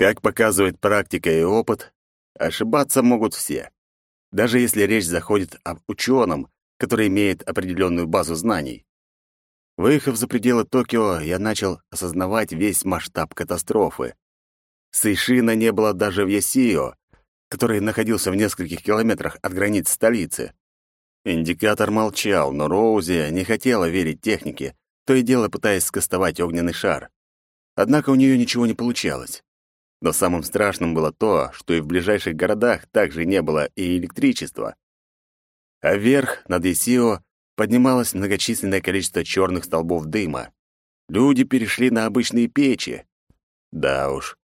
Как показывает практика и опыт, ошибаться могут все. Даже если речь заходит об ученом, который имеет определенную базу знаний. Выехав за пределы Токио, я начал осознавать весь масштаб катастрофы. Сейшина не было даже в Ясио, который находился в нескольких километрах от границ столицы. Индикатор молчал, но Роузи не хотела верить технике, то и дело пытаясь скостовать огненный шар. Однако у нее ничего не получалось. Но самым страшным было то, что и в ближайших городах также не было и электричества. А вверх, над Исио, поднималось многочисленное количество черных столбов дыма. Люди перешли на обычные печи. Да уж,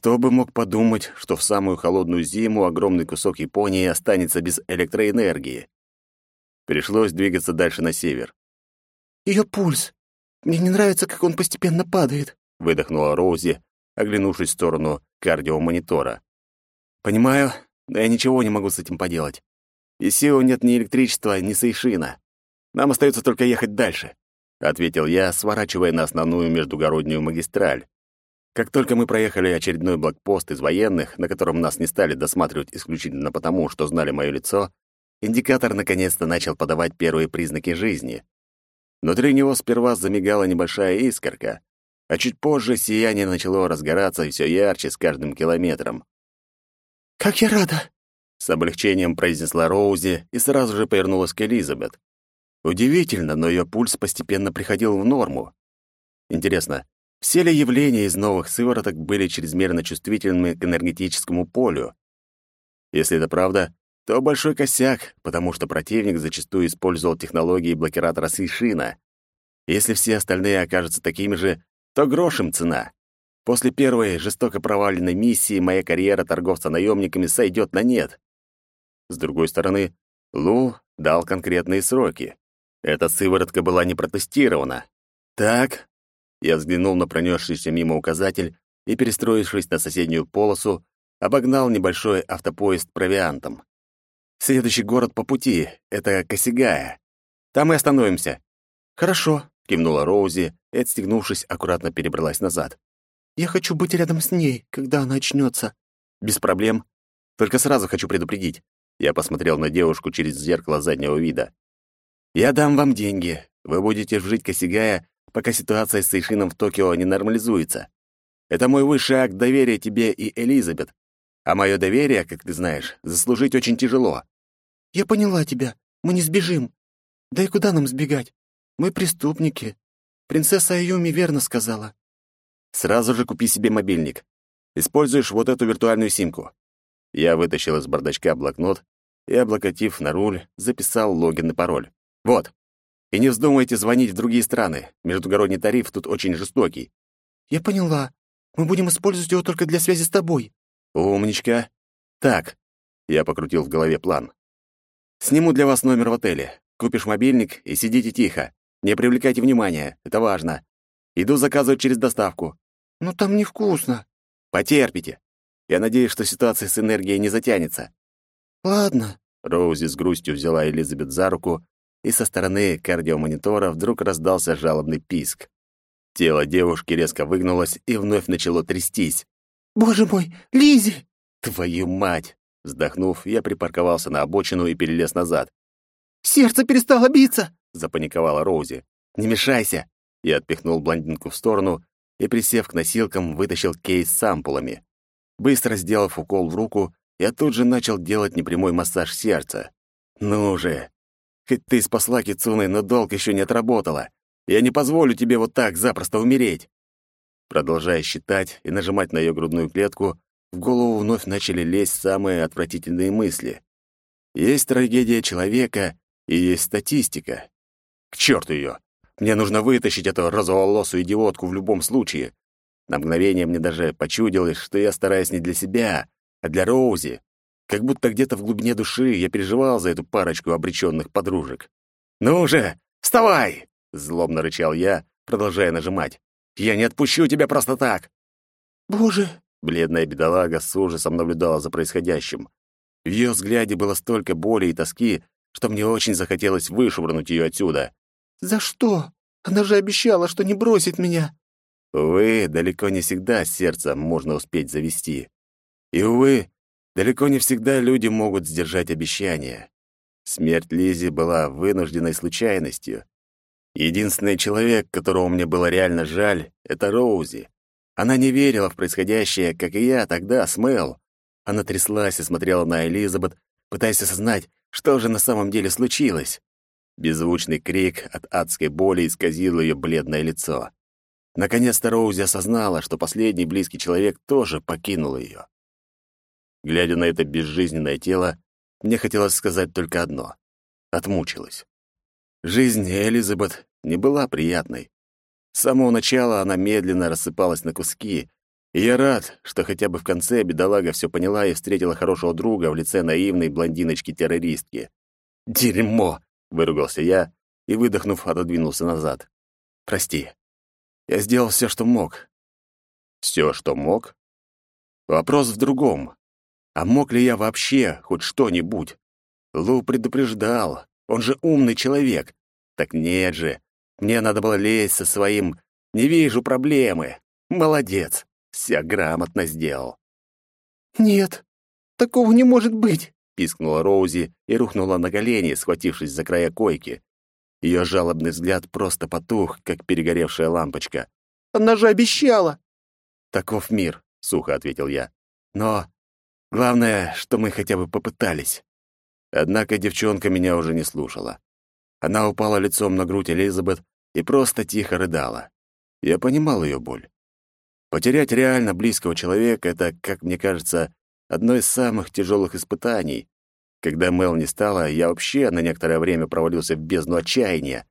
кто бы мог подумать, что в самую холодную зиму огромный кусок Японии останется без электроэнергии. Пришлось двигаться дальше на север. Ее пульс. Мне не нравится, как он постепенно падает», — выдохнула Роузи, оглянувшись в сторону кардиомонитора. «Понимаю, но я ничего не могу с этим поделать. И сил нет ни электричества, ни сейшина. Нам остается только ехать дальше», — ответил я, сворачивая на основную междугороднюю магистраль. Как только мы проехали очередной блокпост из военных, на котором нас не стали досматривать исключительно потому, что знали мое лицо, индикатор наконец-то начал подавать первые признаки жизни. Внутри него сперва замигала небольшая искорка, а чуть позже сияние начало разгораться все ярче с каждым километром. «Как я рада!» — с облегчением произнесла Роузи и сразу же повернулась к Элизабет. Удивительно, но ее пульс постепенно приходил в норму. Интересно, все ли явления из новых сывороток были чрезмерно чувствительными к энергетическому полю? Если это правда, то большой косяк, потому что противник зачастую использовал технологии блокиратора Сейшина. Если все остальные окажутся такими же, то грошем цена. После первой жестоко проваленной миссии моя карьера торговца наемниками сойдет на нет. С другой стороны, Лу дал конкретные сроки. Эта сыворотка была не протестирована. Так, я взглянул на пронесшийся мимо указатель и, перестроившись на соседнюю полосу, обогнал небольшой автопоезд провиантом. Следующий город по пути — это Косигая. Там и остановимся. Хорошо, кивнула Роузи и, отстегнувшись, аккуратно перебралась назад. Я хочу быть рядом с ней, когда она очнется. Без проблем. Только сразу хочу предупредить. Я посмотрел на девушку через зеркало заднего вида. Я дам вам деньги. Вы будете жить Косигая пока ситуация с Сейшином в Токио не нормализуется. Это мой высший акт доверия тебе и Элизабет. А мое доверие, как ты знаешь, заслужить очень тяжело. Я поняла тебя. Мы не сбежим. Да и куда нам сбегать? Мы преступники. Принцесса Аюми верно сказала. Сразу же купи себе мобильник. Используешь вот эту виртуальную симку. Я вытащил из бардачка блокнот и, облокотив на руль, записал логин и пароль. Вот. И не вздумайте звонить в другие страны. Междугородний тариф тут очень жестокий. Я поняла. Мы будем использовать его только для связи с тобой. Умничка. Так. Я покрутил в голове план. Сниму для вас номер в отеле. Купишь мобильник и сидите тихо. Не привлекайте внимания, это важно. Иду заказывать через доставку. Ну там невкусно. Потерпите. Я надеюсь, что ситуация с энергией не затянется. Ладно. Роузи с грустью взяла Элизабет за руку и со стороны кардиомонитора вдруг раздался жалобный писк. Тело девушки резко выгнулось и вновь начало трястись. «Боже мой, Лизи! «Твою мать!» Вздохнув, я припарковался на обочину и перелез назад. «Сердце перестало биться!» — запаниковала Роузи. «Не мешайся!» Я отпихнул блондинку в сторону и, присев к носилкам, вытащил кейс с ампулами. Быстро сделав укол в руку, я тут же начал делать непрямой массаж сердца. «Ну же, Хоть ты спасла Кицуны, но долг еще не отработала. Я не позволю тебе вот так запросто умереть. Продолжая считать и нажимать на ее грудную клетку, в голову вновь начали лезть самые отвратительные мысли. Есть трагедия человека и есть статистика. К черту ее! Мне нужно вытащить эту розоволосую идиотку в любом случае. На мгновение мне даже почудилось, что я стараюсь не для себя, а для Роузи. Как будто где-то в глубине души я переживал за эту парочку обреченных подружек. «Ну же, вставай!» — злобно рычал я, продолжая нажимать. «Я не отпущу тебя просто так!» «Боже!» — бледная бедолага с ужасом наблюдала за происходящим. В ее взгляде было столько боли и тоски, что мне очень захотелось вышвырнуть ее отсюда. «За что? Она же обещала, что не бросит меня!» Увы, далеко не всегда сердце можно успеть завести. И, увы, далеко не всегда люди могут сдержать обещания. Смерть Лизи была вынужденной случайностью. Единственный человек, которого мне было реально жаль, — это Роузи. Она не верила в происходящее, как и я тогда с. Она тряслась и смотрела на Элизабет, пытаясь осознать, что же на самом деле случилось. Беззвучный крик от адской боли исказил ее бледное лицо. Наконец-то Роузи осознала, что последний близкий человек тоже покинул ее. Глядя на это безжизненное тело, мне хотелось сказать только одно — отмучилась. Жизнь Элизабет не была приятной. С самого начала она медленно рассыпалась на куски, и я рад, что хотя бы в конце бедолага все поняла и встретила хорошего друга в лице наивной блондиночки-террористки. «Дерьмо!» — выругался я и, выдохнув, отодвинулся назад. «Прости. Я сделал все, что мог». «Все, что мог?» Вопрос в другом. А мог ли я вообще хоть что-нибудь? Лу предупреждал. Он же умный человек. Так нет же. Мне надо было лезть со своим «не вижу проблемы». Молодец. Вся грамотно сделал. «Нет, такого не может быть!» — пискнула Роузи и рухнула на колени, схватившись за края койки. Ее жалобный взгляд просто потух, как перегоревшая лампочка. «Она же обещала!» «Таков мир», — сухо ответил я. «Но главное, что мы хотя бы попытались». Однако девчонка меня уже не слушала. Она упала лицом на грудь Элизабет и просто тихо рыдала. Я понимал ее боль. Потерять реально близкого человека — это, как мне кажется, одно из самых тяжелых испытаний. Когда Мел не стала, я вообще на некоторое время провалился в бездну отчаяния.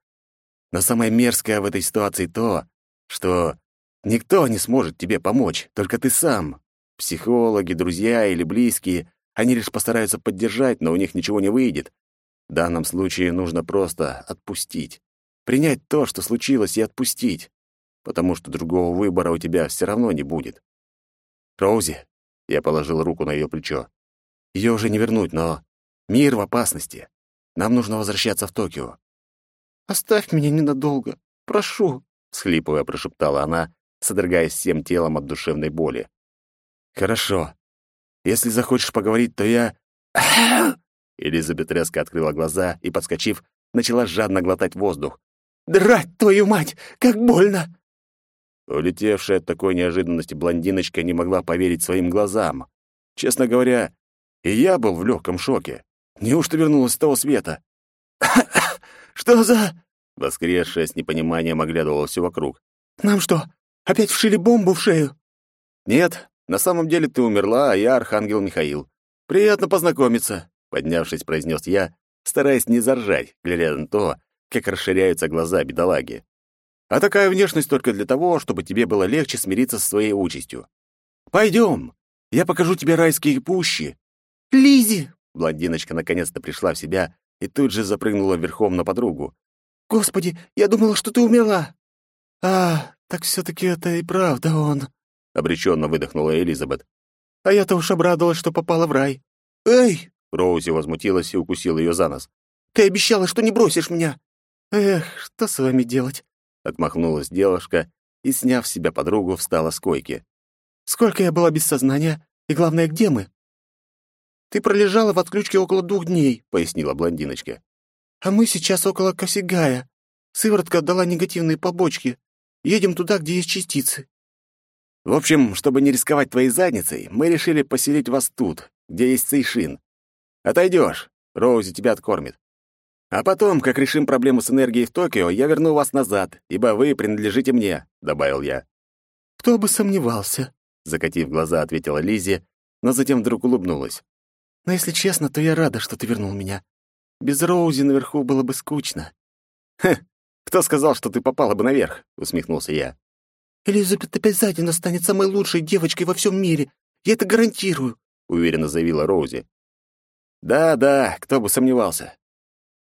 Но самое мерзкое в этой ситуации то, что никто не сможет тебе помочь, только ты сам. Психологи, друзья или близкие, они лишь постараются поддержать, но у них ничего не выйдет. В данном случае нужно просто отпустить. Принять то, что случилось, и отпустить потому что другого выбора у тебя все равно не будет. Роузи, я положил руку на ее плечо. Ее уже не вернуть, но мир в опасности. Нам нужно возвращаться в Токио. Оставь меня ненадолго, прошу, схлипывая, прошептала она, содрогаясь всем телом от душевной боли. Хорошо. Если захочешь поговорить, то я Элизабет резко открыла глаза и, подскочив, начала жадно глотать воздух. «Драть твою мать! Как больно!» Улетевшая от такой неожиданности блондиночка не могла поверить своим глазам. Честно говоря, и я был в легком шоке. Неужто вернулась с того света? «Что за...» Воскресшая с непониманием оглядывала все вокруг. «Нам что, опять вшили бомбу в шею?» «Нет, на самом деле ты умерла, а я Архангел Михаил. Приятно познакомиться», — поднявшись, произнес я, стараясь не заржать, глядя на то, как расширяются глаза бедолаги. А такая внешность только для того, чтобы тебе было легче смириться со своей участью. Пойдем, я покажу тебе райские пущи. Лизи! Блондиночка наконец-то пришла в себя и тут же запрыгнула верхом на подругу. Господи, я думала, что ты умерла. А, так все-таки это и правда он. Обреченно выдохнула Элизабет. А я-то уж обрадовалась, что попала в рай. Эй! Роузи возмутилась и укусила ее за нос. Ты обещала, что не бросишь меня. Эх, что с вами делать? Отмахнулась девушка и, сняв с себя подругу, встала с койки. «Сколько я была без сознания? И главное, где мы?» «Ты пролежала в отключке около двух дней», — пояснила блондиночка. «А мы сейчас около Косигая. Сыворотка дала негативные побочки. Едем туда, где есть частицы». «В общем, чтобы не рисковать твоей задницей, мы решили поселить вас тут, где есть Сейшин. Отойдешь, Роузи тебя откормит. А потом, как решим проблему с энергией в Токио, я верну вас назад, ибо вы принадлежите мне», — добавил я. «Кто бы сомневался», — закатив глаза, ответила Лизи, но затем вдруг улыбнулась. «Но если честно, то я рада, что ты вернул меня. Без Роузи наверху было бы скучно». «Хе, кто сказал, что ты попала бы наверх?» — усмехнулся я. «Элизабет обязательно станет самой лучшей девочкой во всем мире. Я это гарантирую», — уверенно заявила Роузи. «Да-да, кто бы сомневался.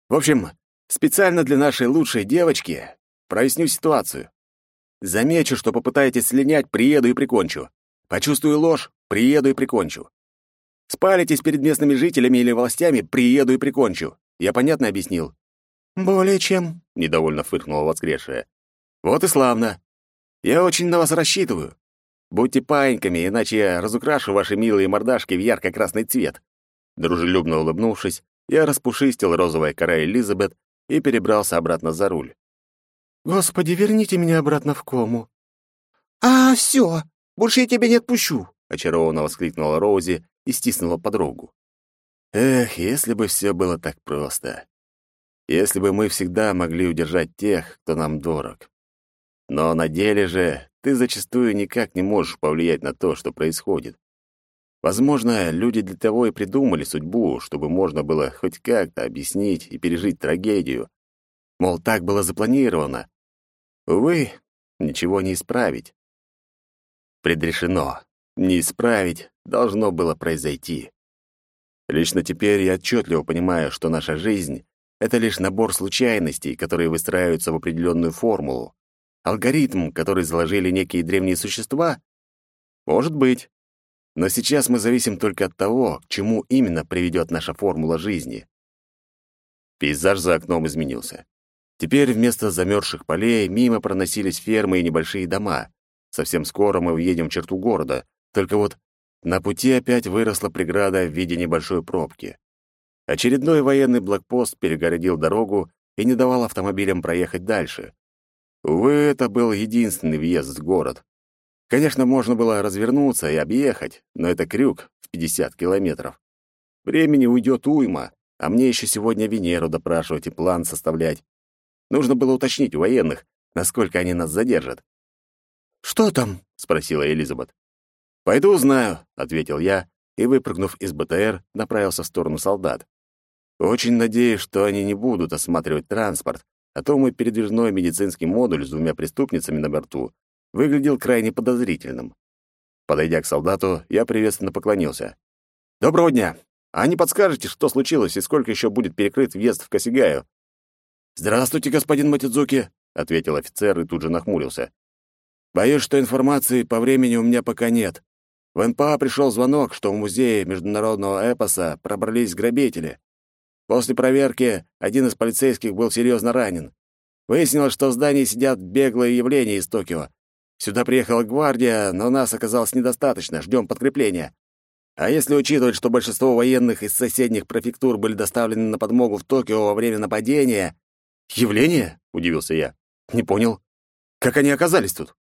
В общем, специально для нашей лучшей девочки проясню ситуацию. Замечу, что попытаетесь слинять, приеду и прикончу. Почувствую ложь, приеду и прикончу. Спалитесь перед местными жителями или властями, приеду и прикончу. Я понятно объяснил? Более чем, недовольно фыркнула воскресшая. Вот и славно. Я очень на вас рассчитываю. Будьте паиньками, иначе я разукрашу ваши милые мордашки в ярко-красный цвет». Дружелюбно улыбнувшись, я распушистил розовая кора Элизабет и перебрался обратно за руль. «Господи, верните меня обратно в кому». «А, все, больше я тебя не отпущу», — очарованно воскликнула Роузи и стиснула подругу. «Эх, если бы все было так просто. Если бы мы всегда могли удержать тех, кто нам дорог. Но на деле же ты зачастую никак не можешь повлиять на то, что происходит. Возможно, люди для того и придумали судьбу, чтобы можно было хоть как-то объяснить и пережить трагедию. Мол, так было запланировано. Увы, ничего не исправить. Предрешено. Не исправить должно было произойти. Лично теперь я отчетливо понимаю, что наша жизнь — это лишь набор случайностей, которые выстраиваются в определенную формулу. Алгоритм, который заложили некие древние существа? Может быть. Но сейчас мы зависим только от того, к чему именно приведет наша формула жизни. Пейзаж за окном изменился. Теперь вместо замерзших полей мимо проносились фермы и небольшие дома. Совсем скоро мы въедем в черту города, только вот на пути опять выросла преграда в виде небольшой пробки. Очередной военный блокпост перегородил дорогу и не давал автомобилям проехать дальше. Увы, это был единственный въезд в город. Конечно, можно было развернуться и объехать, но это крюк в 50 километров. Времени уйдет уйма, а мне еще сегодня Венеру допрашивать и план составлять. Нужно было уточнить у военных, насколько они нас задержат. «Что там?» — спросила Элизабет. «Пойду узнаю», — ответил я, и, выпрыгнув из БТР, направился в сторону солдат. Очень надеюсь, что они не будут осматривать транспорт, а то мой передвижной медицинский модуль с двумя преступницами на борту выглядел крайне подозрительным. Подойдя к солдату, я приветственно поклонился. «Доброго дня! А не подскажете, что случилось и сколько еще будет перекрыт въезд в Косигаю?» «Здравствуйте, господин Матидзуки», — ответил офицер и тут же нахмурился. «Боюсь, что информации по времени у меня пока нет. В НПА пришел звонок, что в музее международного эпоса пробрались грабители. После проверки один из полицейских был серьезно ранен. Выяснилось, что в здании сидят беглые явления из Токио. Сюда приехала гвардия, но нас оказалось недостаточно, ждем подкрепления. А если учитывать, что большинство военных из соседних префектур были доставлены на подмогу в Токио во время нападения... «Явление?» — удивился я. «Не понял. Как они оказались тут?»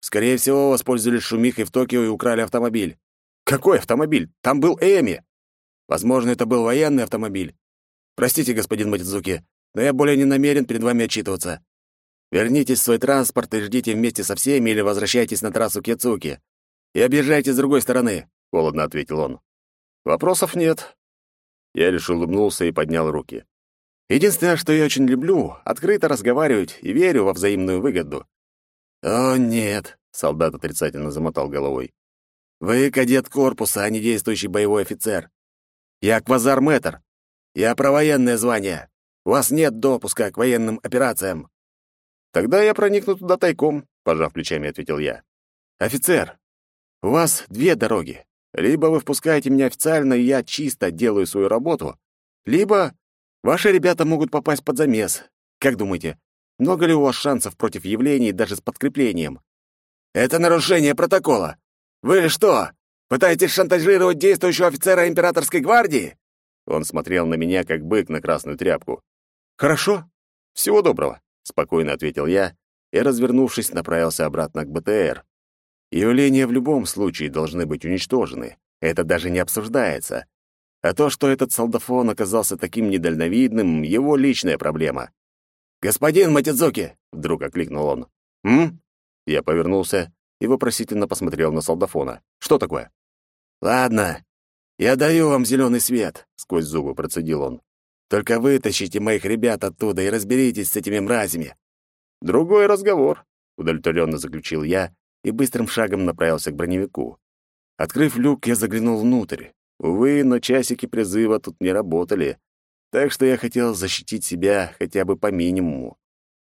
«Скорее всего, воспользовались шумихой в Токио и украли автомобиль». «Какой автомобиль? Там был Эми!» «Возможно, это был военный автомобиль. Простите, господин Матидзуки, но я более не намерен перед вами отчитываться. Вернитесь в свой транспорт и ждите вместе со всеми или возвращайтесь на трассу Кецуки. И объезжайте с другой стороны», — холодно ответил он. «Вопросов нет». Я лишь улыбнулся и поднял руки. «Единственное, что я очень люблю — открыто разговаривать и верю во взаимную выгоду». «О, нет», — солдат отрицательно замотал головой. «Вы кадет корпуса, а не действующий боевой офицер. Я квазар-мэтр, я про военное звание. У вас нет допуска к военным операциям. Тогда я проникну туда тайком, пожав плечами, ответил я. Офицер, у вас две дороги. Либо вы впускаете меня официально, и я чисто делаю свою работу, либо ваши ребята могут попасть под замес. Как думаете, много ли у вас шансов против явлений даже с подкреплением? Это нарушение протокола. Вы что, пытаетесь шантажировать действующего офицера императорской гвардии? Он смотрел на меня, как бык на красную тряпку. «Хорошо. Всего доброго», — спокойно ответил я и, развернувшись, направился обратно к БТР. Явления в любом случае должны быть уничтожены. Это даже не обсуждается. А то, что этот солдафон оказался таким недальновидным, его личная проблема. «Господин Матидзуки!» — вдруг окликнул он. «М?» Я повернулся и вопросительно посмотрел на солдафона. «Что такое?» «Ладно, «Я даю вам зеленый свет», — сквозь зубы процедил он. «Только вытащите моих ребят оттуда и разберитесь с этими мразями». «Другой разговор», — удовлетворенно заключил я и быстрым шагом направился к броневику. Открыв люк, я заглянул внутрь. Увы, но часики призыва тут не работали, так что я хотел защитить себя хотя бы по минимуму.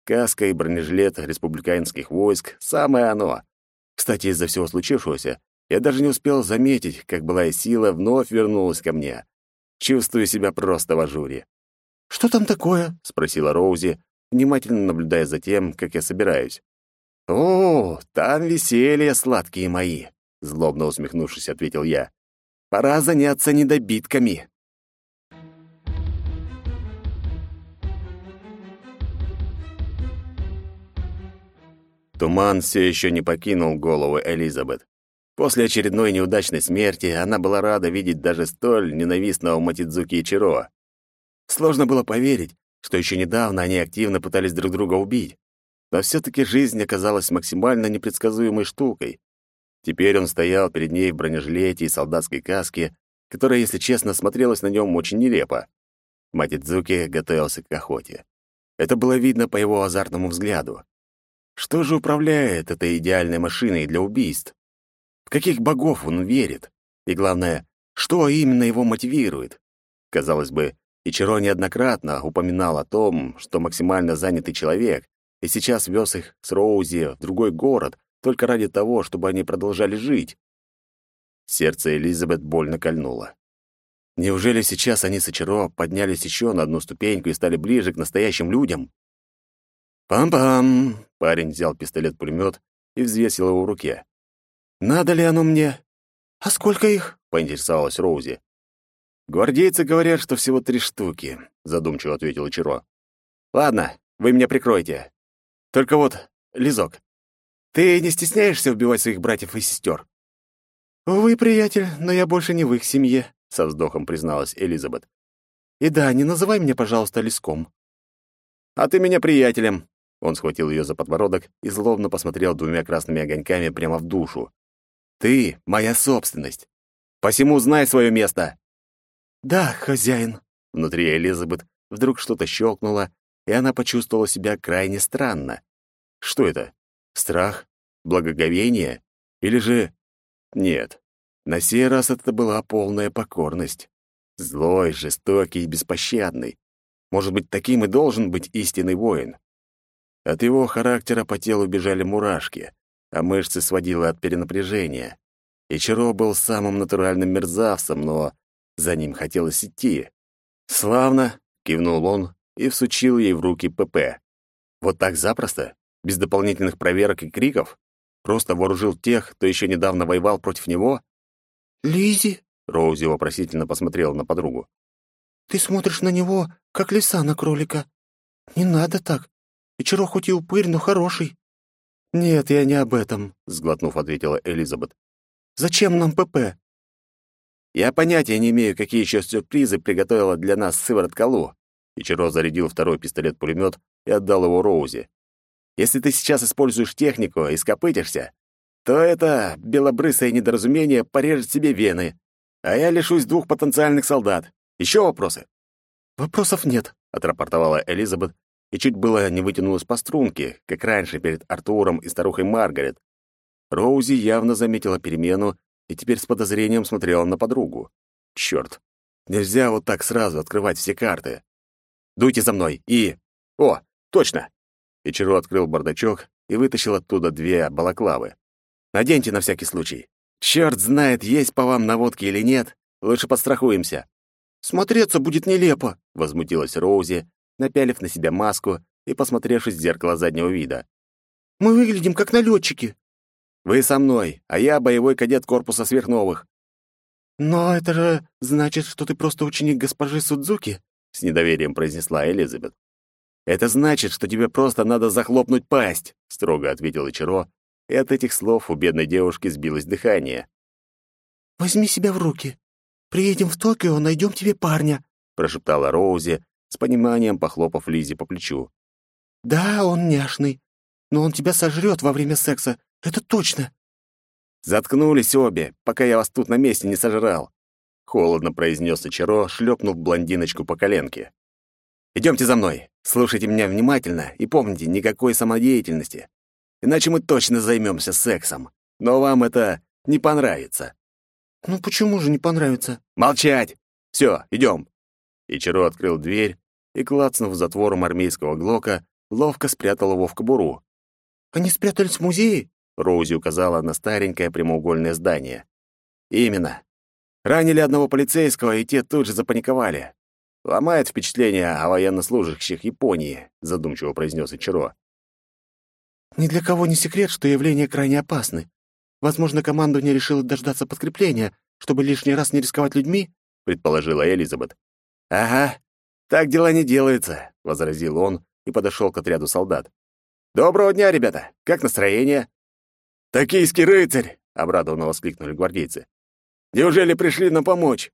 Каска и бронежилет республиканских войск — самое оно. Кстати, из-за всего случившегося я даже не успел заметить, как былая сила вновь вернулась ко мне. Чувствую себя просто в ажуре. «Что там такое?» — спросила Роузи, внимательно наблюдая за тем, как я собираюсь. «О, там веселье, сладкие мои!» — злобно усмехнувшись, ответил я. «Пора заняться недобитками!» Туман все еще не покинул голову Элизабет. После очередной неудачной смерти она была рада видеть даже столь ненавистного Матидзуки Ичиро. Сложно было поверить, что еще недавно они активно пытались друг друга убить. Но все-таки жизнь оказалась максимально непредсказуемой штукой. Теперь он стоял перед ней в бронежилете и солдатской каске, которая, если честно, смотрелась на нем очень нелепо. Матидзуки готовился к охоте. Это было видно по его азартному взгляду. Что же управляет этой идеальной машиной для убийств? В каких богов он верит? И главное, что именно его мотивирует? Казалось бы, Ичиро неоднократно упоминал о том, что максимально занятый человек, и сейчас вез их с Роузи в другой город только ради того, чтобы они продолжали жить. Сердце Элизабет больно кольнуло. Неужели сейчас они с Ичиро поднялись еще на одну ступеньку и стали ближе к настоящим людям? «Пам-пам!» — парень взял пистолет-пулемет и взвесил его в руке. «Надо ли оно мне?» «А сколько их?» — поинтересовалась Роузи. «Гвардейцы говорят, что всего три штуки», — задумчиво ответил Ичиро. «Ладно, вы меня прикройте. Только вот, Лизок, ты не стесняешься убивать своих братьев и сестер?» «Увы, приятель, но я больше не в их семье», — со вздохом призналась Элизабет. «И да, не называй меня, пожалуйста, Лиском». «А ты меня приятелем», он схватил ее за подбородок и злобно посмотрел двумя красными огоньками прямо в душу. «Ты — моя собственность. Посему знай свое место!» «Да, хозяин». Внутри Элизабет вдруг что-то щелкнуло, и она почувствовала себя крайне странно. Что это? Страх? Благоговение? Или же... Нет. На сей раз это была полная покорность. Злой, жестокий и беспощадный. Может быть, таким и должен быть истинный воин. От его характера по телу бежали мурашки, а мышцы сводило от перенапряжения. Ичиро был самым натуральным мерзавцем, но за ним хотелось идти. «Славно!» — кивнул он и всучил ей в руки ПП. Вот так запросто? Без дополнительных проверок и криков? Просто вооружил тех, кто еще недавно воевал против него? Лизи, Роузи вопросительно посмотрела на подругу. «Ты смотришь на него, как лиса на кролика. Не надо так. Ичиро хоть и упырь, но хороший». «Нет, я не об этом», — сглотнув, ответила Элизабет. «Зачем нам ПП?» «Я понятия не имею, какие еще сюрпризы приготовила для нас сыворотка Лу». Ичиро зарядил второй пистолет-пулемет и отдал его Роузе. «Если ты сейчас используешь технику и скопытишься, то это белобрысое недоразумение порежет себе вены, а я лишусь двух потенциальных солдат. Еще вопросы?» «Вопросов нет», — отрапортовала Элизабет и чуть было не вытянулась по струнке, как раньше перед Артуром и старухой Маргарет. Роузи явно заметила перемену и теперь с подозрением смотрела на подругу. Черт, нельзя вот так сразу открывать все карты. Дуйте за мной и... О, точно! Ичиро открыл бардачок и вытащил оттуда две балаклавы. Наденьте на всякий случай. Черт знает, есть по вам наводки или нет. Лучше подстрахуемся. Смотреться будет нелепо, возмутилась Роузи, напялив на себя маску и посмотревшись в зеркало заднего вида. «Мы выглядим как налетчики». «Вы со мной, а я боевой кадет корпуса сверхновых». «Но это же значит, что ты просто ученик госпожи Судзуки», — с недоверием произнесла Элизабет. «Это значит, что тебе просто надо захлопнуть пасть», — строго ответил Ичиро, и от этих слов у бедной девушки сбилось дыхание. «Возьми себя в руки. Приедем в Токио, найдем тебе парня», — прошептала Роузи, с пониманием похлопав Лизе по плечу. «Да, он няшный, но он тебя сожрет во время секса, это точно!» «Заткнулись обе, пока я вас тут на месте не сожрал!» Холодно произнес Ичаро, шлепнув блондиночку по коленке. «Идемте за мной, слушайте меня внимательно и помните, никакой самодеятельности. Иначе мы точно займемся сексом, но вам это не понравится». «Ну почему же не понравится?» «Молчать! Все, идем!» Ичаро открыл дверь и, клацнув затвором армейского глока, ловко спрятал его в кобуру. «Они спрятались в музее?» Роузи указала на старенькое прямоугольное здание. «Именно. Ранили одного полицейского, и те тут же запаниковали. Ломает впечатление о военнослужащих Японии», задумчиво произнес Ичиро. Ни для кого не секрет, что явления крайне опасны. Возможно, командование решило дождаться подкрепления, чтобы лишний раз не рисковать людьми, предположила Элизабет. Ага, так дела не делаются, возразил он и подошел к отряду солдат. Доброго дня, ребята. Как настроение? Токийский рыцарь, обрадованно воскликнули гвардейцы. Неужели пришли нам помочь?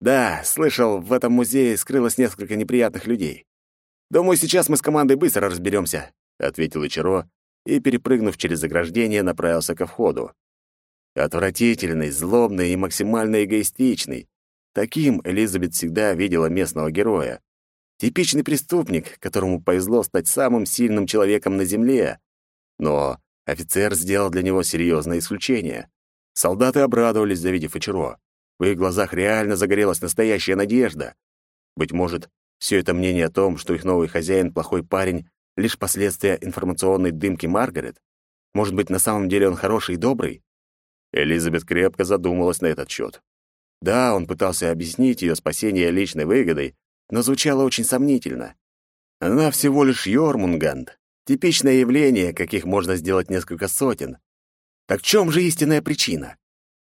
Да, слышал, в этом музее скрылось несколько неприятных людей. Думаю, сейчас мы с командой быстро разберемся, ответил Ичиро и, перепрыгнув через заграждение, направился ко входу. Отвратительный, злобный и максимально эгоистичный. Таким Элизабет всегда видела местного героя. Типичный преступник, которому повезло стать самым сильным человеком на Земле. Но офицер сделал для него серьезное исключение. Солдаты обрадовались, завидев Ичиро. В их глазах реально загорелась настоящая надежда. Быть может, все это мнение о том, что их новый хозяин плохой парень, лишь последствия информационной дымки Маргарет? Может быть, на самом деле он хороший и добрый? Элизабет крепко задумалась на этот счет. Да, он пытался объяснить ее спасение личной выгодой, но звучало очень сомнительно. Она всего лишь Йормунганд, типичное явление, каких можно сделать несколько сотен. Так в чем же истинная причина?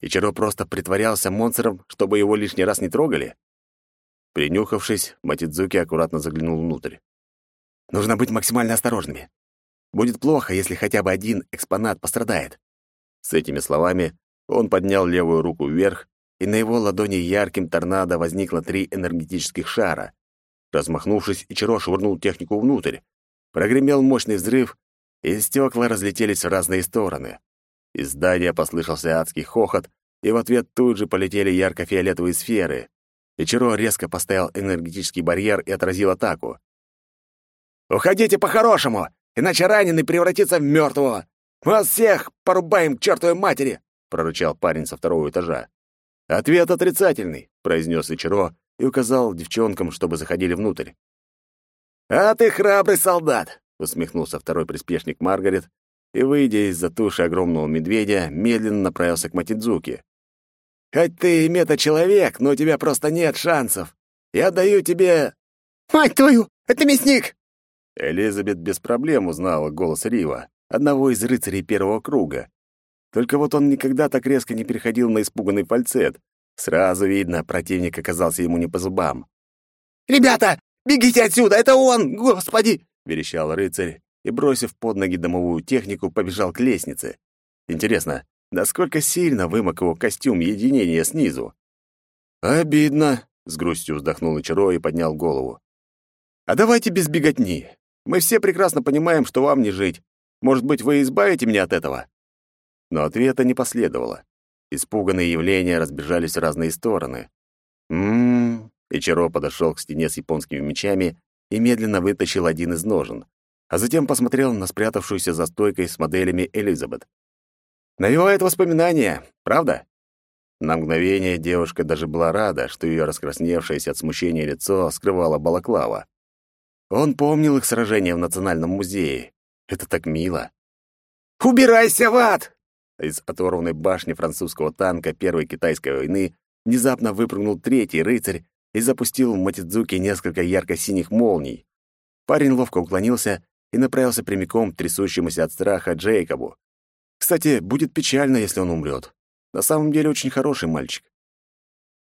Ичиро просто притворялся монстром, чтобы его лишний раз не трогали? Принюхавшись, Матидзуки аккуратно заглянул внутрь. Нужно быть максимально осторожными. Будет плохо, если хотя бы один экспонат пострадает. С этими словами он поднял левую руку вверх, и на его ладони ярким торнадо возникло три энергетических шара. Размахнувшись, Ичиро швырнул технику внутрь. Прогремел мощный взрыв, и стекла разлетелись в разные стороны. Из здания послышался адский хохот, и в ответ тут же полетели ярко-фиолетовые сферы. Ичиро резко поставил энергетический барьер и отразил атаку. «Уходите по-хорошему, иначе раненый превратится в мертвого! Вас всех порубаем к чертовой матери!» — прорычал парень со второго этажа. «Ответ отрицательный», — произнес Ичиро и указал девчонкам, чтобы заходили внутрь. «А ты храбрый солдат!» — усмехнулся второй приспешник Маргарет и, выйдя из-за туши огромного медведя, медленно направился к Матидзуке. «Хоть ты и мета-человек, но у тебя просто нет шансов. Я даю тебе...» «Мать твою! Это мясник!» Элизабет без проблем узнала голос Рива, одного из рыцарей первого круга. Только вот он никогда так резко не переходил на испуганный фальцет. Сразу видно, противник оказался ему не по зубам. «Ребята, бегите отсюда! Это он! Господи!» — верещал рыцарь и, бросив под ноги домовую технику, побежал к лестнице. Интересно, насколько сильно вымок его костюм единения снизу? «Обидно», — с грустью вздохнул Ичаро и поднял голову. «А давайте без беготни. Мы все прекрасно понимаем, что вам не жить. Может быть, вы избавите меня от этого?» Но ответа не последовало. Испуганные явления разбежались в разные стороны. «М-м-м...» Ичаро подошел к стене с японскими мечами и медленно вытащил один из ножен а затем посмотрел на спрятавшуюся за стойкой с моделями Элизабет. «Навевает воспоминания, правда?» На мгновение девушка даже была рада, что ее раскрасневшееся от смущения лицо скрывала балаклава. Он помнил их сражение в Национальном музее. Это так мило. «Убирайся в ад!» Из оторванной башни французского танка Первой китайской войны внезапно выпрыгнул третий рыцарь и запустил в Матидзуки несколько ярко-синих молний. Парень ловко уклонился и направился прямиком к трясущемуся от страха Джейкобу. Кстати, будет печально, если он умрет. На самом деле очень хороший мальчик.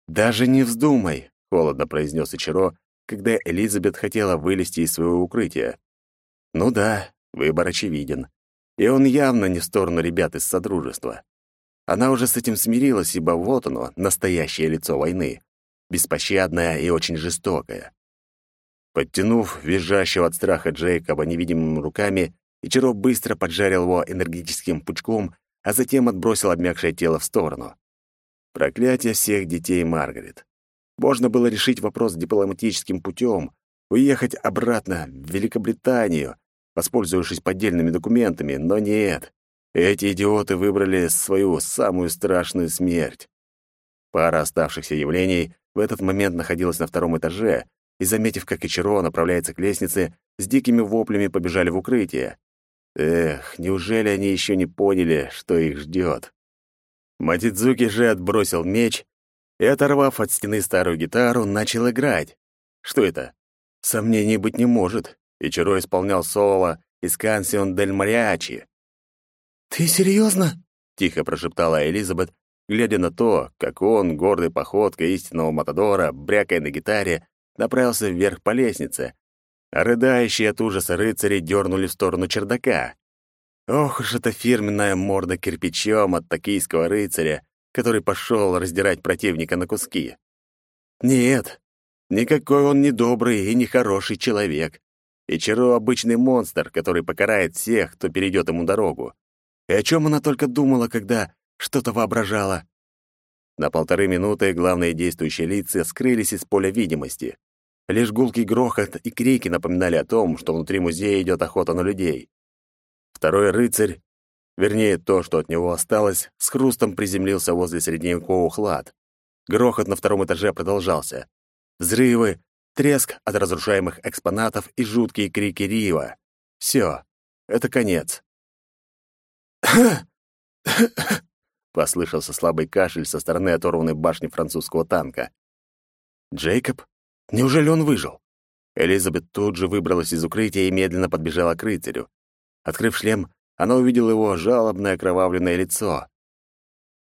«Даже не вздумай», — холодно произнес Ичиро, когда Элизабет хотела вылезти из своего укрытия. «Ну да, выбор очевиден. И он явно не в сторону ребят из Содружества. Она уже с этим смирилась, ибо вот оно, настоящее лицо войны. Беспощадное и очень жестокое. Подтянув визжащего от страха Джейкоба невидимыми руками, Ичиро быстро поджарил его энергетическим пучком, а затем отбросил обмякшее тело в сторону. Проклятие всех детей Маргарет. Можно было решить вопрос дипломатическим путем, уехать обратно в Великобританию, воспользовавшись поддельными документами, но нет. Эти идиоты выбрали свою самую страшную смерть. Пара оставшихся явлений в этот момент находилась на втором этаже, и, заметив, как Ичиро направляется к лестнице, с дикими воплями побежали в укрытие. Эх, неужели они еще не поняли, что их ждет? Матидзуки же отбросил меч и, оторвав от стены старую гитару, начал играть. Что это? Сомнений быть не может. Ичиро исполнял соло из Кансион дель Мариачи. «Ты серьезно?» — тихо прошептала Элизабет, глядя на то, как он, гордой походкой истинного Матадора, брякая на гитаре, направился вверх по лестнице, а рыдающие от ужаса рыцари дернули в сторону чердака. Ох уж эта фирменная морда кирпичом от токийского рыцаря, который пошел раздирать противника на куски. Нет, никакой он не добрый и не хороший человек. Ичиро — обычный монстр, который покарает всех, кто перейдет ему дорогу. И о чем она только думала, когда что-то воображала? На полторы минуты главные действующие лица скрылись из поля видимости. Лишь гулкий грохот и крики напоминали о том, что внутри музея идет охота на людей. Второй рыцарь, вернее, то, что от него осталось, с хрустом приземлился возле средневековых лад. Грохот на втором этаже продолжался. Взрывы, треск от разрушаемых экспонатов и жуткие крики Рива. Все, это конец. Послышался слабый кашель со стороны оторванной башни французского танка. Джейкоб? Неужели он выжил? Элизабет тут же выбралась из укрытия и медленно подбежала к рыцарю. Открыв шлем, она увидела его жалобное окровавленное лицо.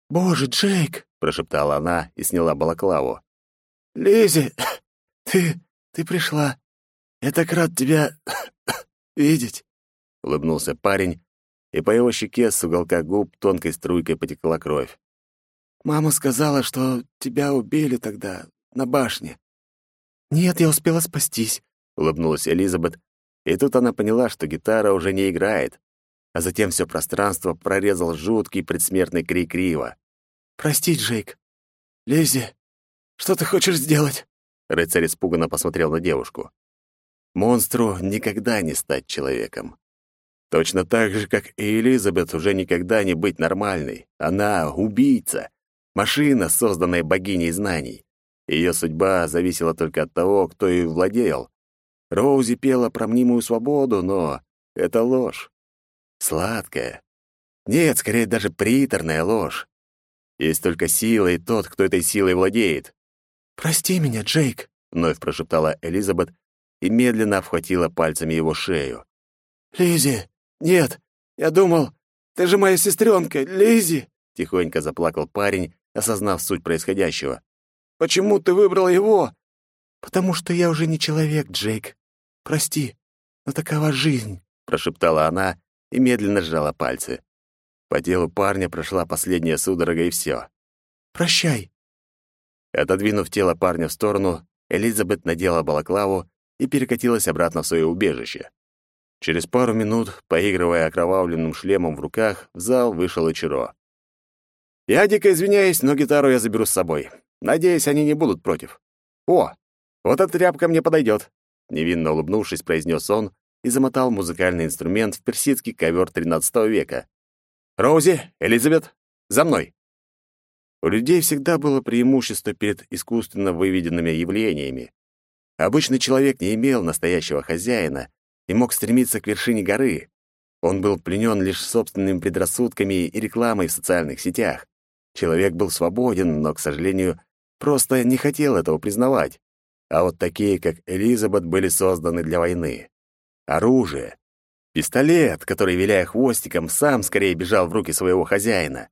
«Боже, Джейк!» — прошептала она и сняла балаклаву. «Лиззи, ты... ты пришла. Я так рад тебя видеть!» — улыбнулся парень, и по его щеке с уголка губ тонкой струйкой потекла кровь. «Мама сказала, что тебя убили тогда, на башне. «Нет, я успела спастись», — улыбнулась Элизабет, и тут она поняла, что гитара уже не играет, а затем все пространство прорезал жуткий предсмертный крик Рива. «Прости, Джейк. Лиззи, что ты хочешь сделать?» Рыцарь испуганно посмотрел на девушку. Монстру никогда не стать человеком. Точно так же, как и Элизабет уже никогда не быть нормальной. Она — убийца, машина, созданная богиней знаний. Ее судьба зависела только от того, кто ее владел. Роузи пела про мнимую свободу, но это ложь. Сладкая. Нет, скорее даже приторная ложь. Есть только сила и тот, кто этой силой владеет. «Прости меня, Джейк», — вновь прошептала Элизабет и медленно обхватила пальцами его шею. «Лиззи, нет, я думал, ты же моя сестренка, Лиззи!» Тихонько заплакал парень, осознав суть происходящего. Почему ты выбрал его?» «Потому что я уже не человек, Джейк. Прости, но такова жизнь», — прошептала она и медленно сжала пальцы. По телу парня прошла последняя судорога, и все. «Прощай». Отодвинув тело парня в сторону, Элизабет надела балаклаву и перекатилась обратно в свое убежище. Через пару минут, поигрывая окровавленным шлемом в руках, в зал вышел Ичиро. «Я дико извиняюсь, но гитару я заберу с собой. Надеюсь, они не будут против. О, вот эта тряпка мне подойдет. Невинно улыбнувшись, произнес он и замотал музыкальный инструмент в персидский ковер XIII века. «Роузи, Элизабет, за мной!» У людей всегда было преимущество перед искусственно выведенными явлениями. Обычный человек не имел настоящего хозяина и мог стремиться к вершине горы. Он был пленен лишь собственными предрассудками и рекламой в социальных сетях. Человек был свободен, но, к сожалению, просто не хотел этого признавать. А вот такие, как Элизабет, были созданы для войны. Оружие. Пистолет, который, виляя хвостиком, сам скорее бежал в руки своего хозяина.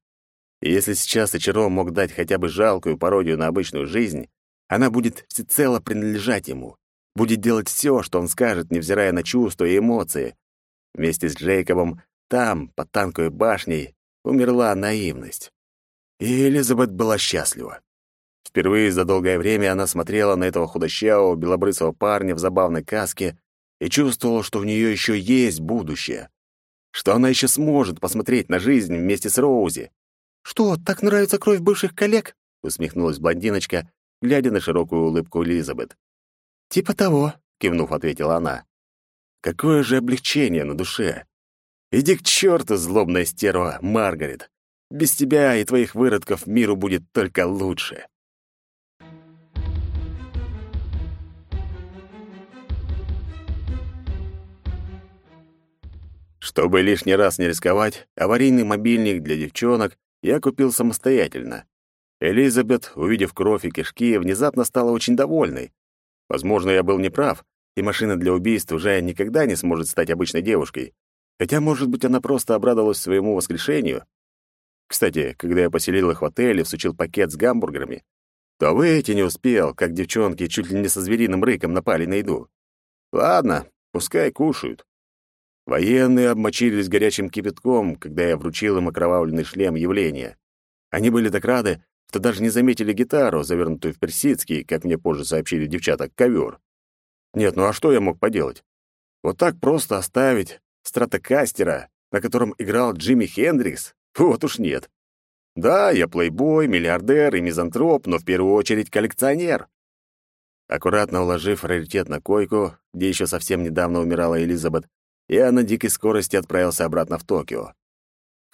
И если сейчас Ичиро мог дать хотя бы жалкую пародию на обычную жизнь, она будет всецело принадлежать ему, будет делать все, что он скажет, невзирая на чувства и эмоции. Вместе с Джейкобом там, под танковой башней, умерла наивность. И Элизабет была счастлива. Впервые за долгое время она смотрела на этого худощавого, белобрысого парня в забавной каске и чувствовала, что в нее еще есть будущее, что она еще сможет посмотреть на жизнь вместе с Роузи. «Что, так нравится кровь бывших коллег?» — усмехнулась блондиночка, глядя на широкую улыбку Элизабет. «Типа того», — кивнув, ответила она. «Какое же облегчение на душе! Иди к черту, злобная стерва, Маргарет! Без тебя и твоих выродков миру будет только лучше!» Чтобы лишний раз не рисковать, аварийный мобильник для девчонок я купил самостоятельно. Элизабет, увидев кровь и кишки, внезапно стала очень довольной. Возможно, я был неправ, и машина для убийств уже никогда не сможет стать обычной девушкой. Хотя, может быть, она просто обрадовалась своему воскрешению. Кстати, когда я поселил их в отеле, всучил пакет с гамбургерами, то выйти не успел, как девчонки чуть ли не со звериным рыком напали на еду. Ладно, пускай кушают. Военные обмочились горячим кипятком, когда я вручил им окровавленный шлем явления. Они были так рады, что даже не заметили гитару, завернутую в персидский, как мне позже сообщили девчата, ковер. Нет, ну а что я мог поделать? Вот так просто оставить стратокастера, на котором играл Джимми Хендрикс? Вот уж нет. Да, я плейбой, миллиардер и мизантроп, но в первую очередь коллекционер. Аккуратно уложив раритет на койку, где еще совсем недавно умирала Элизабет, я на дикой скорости отправился обратно в Токио.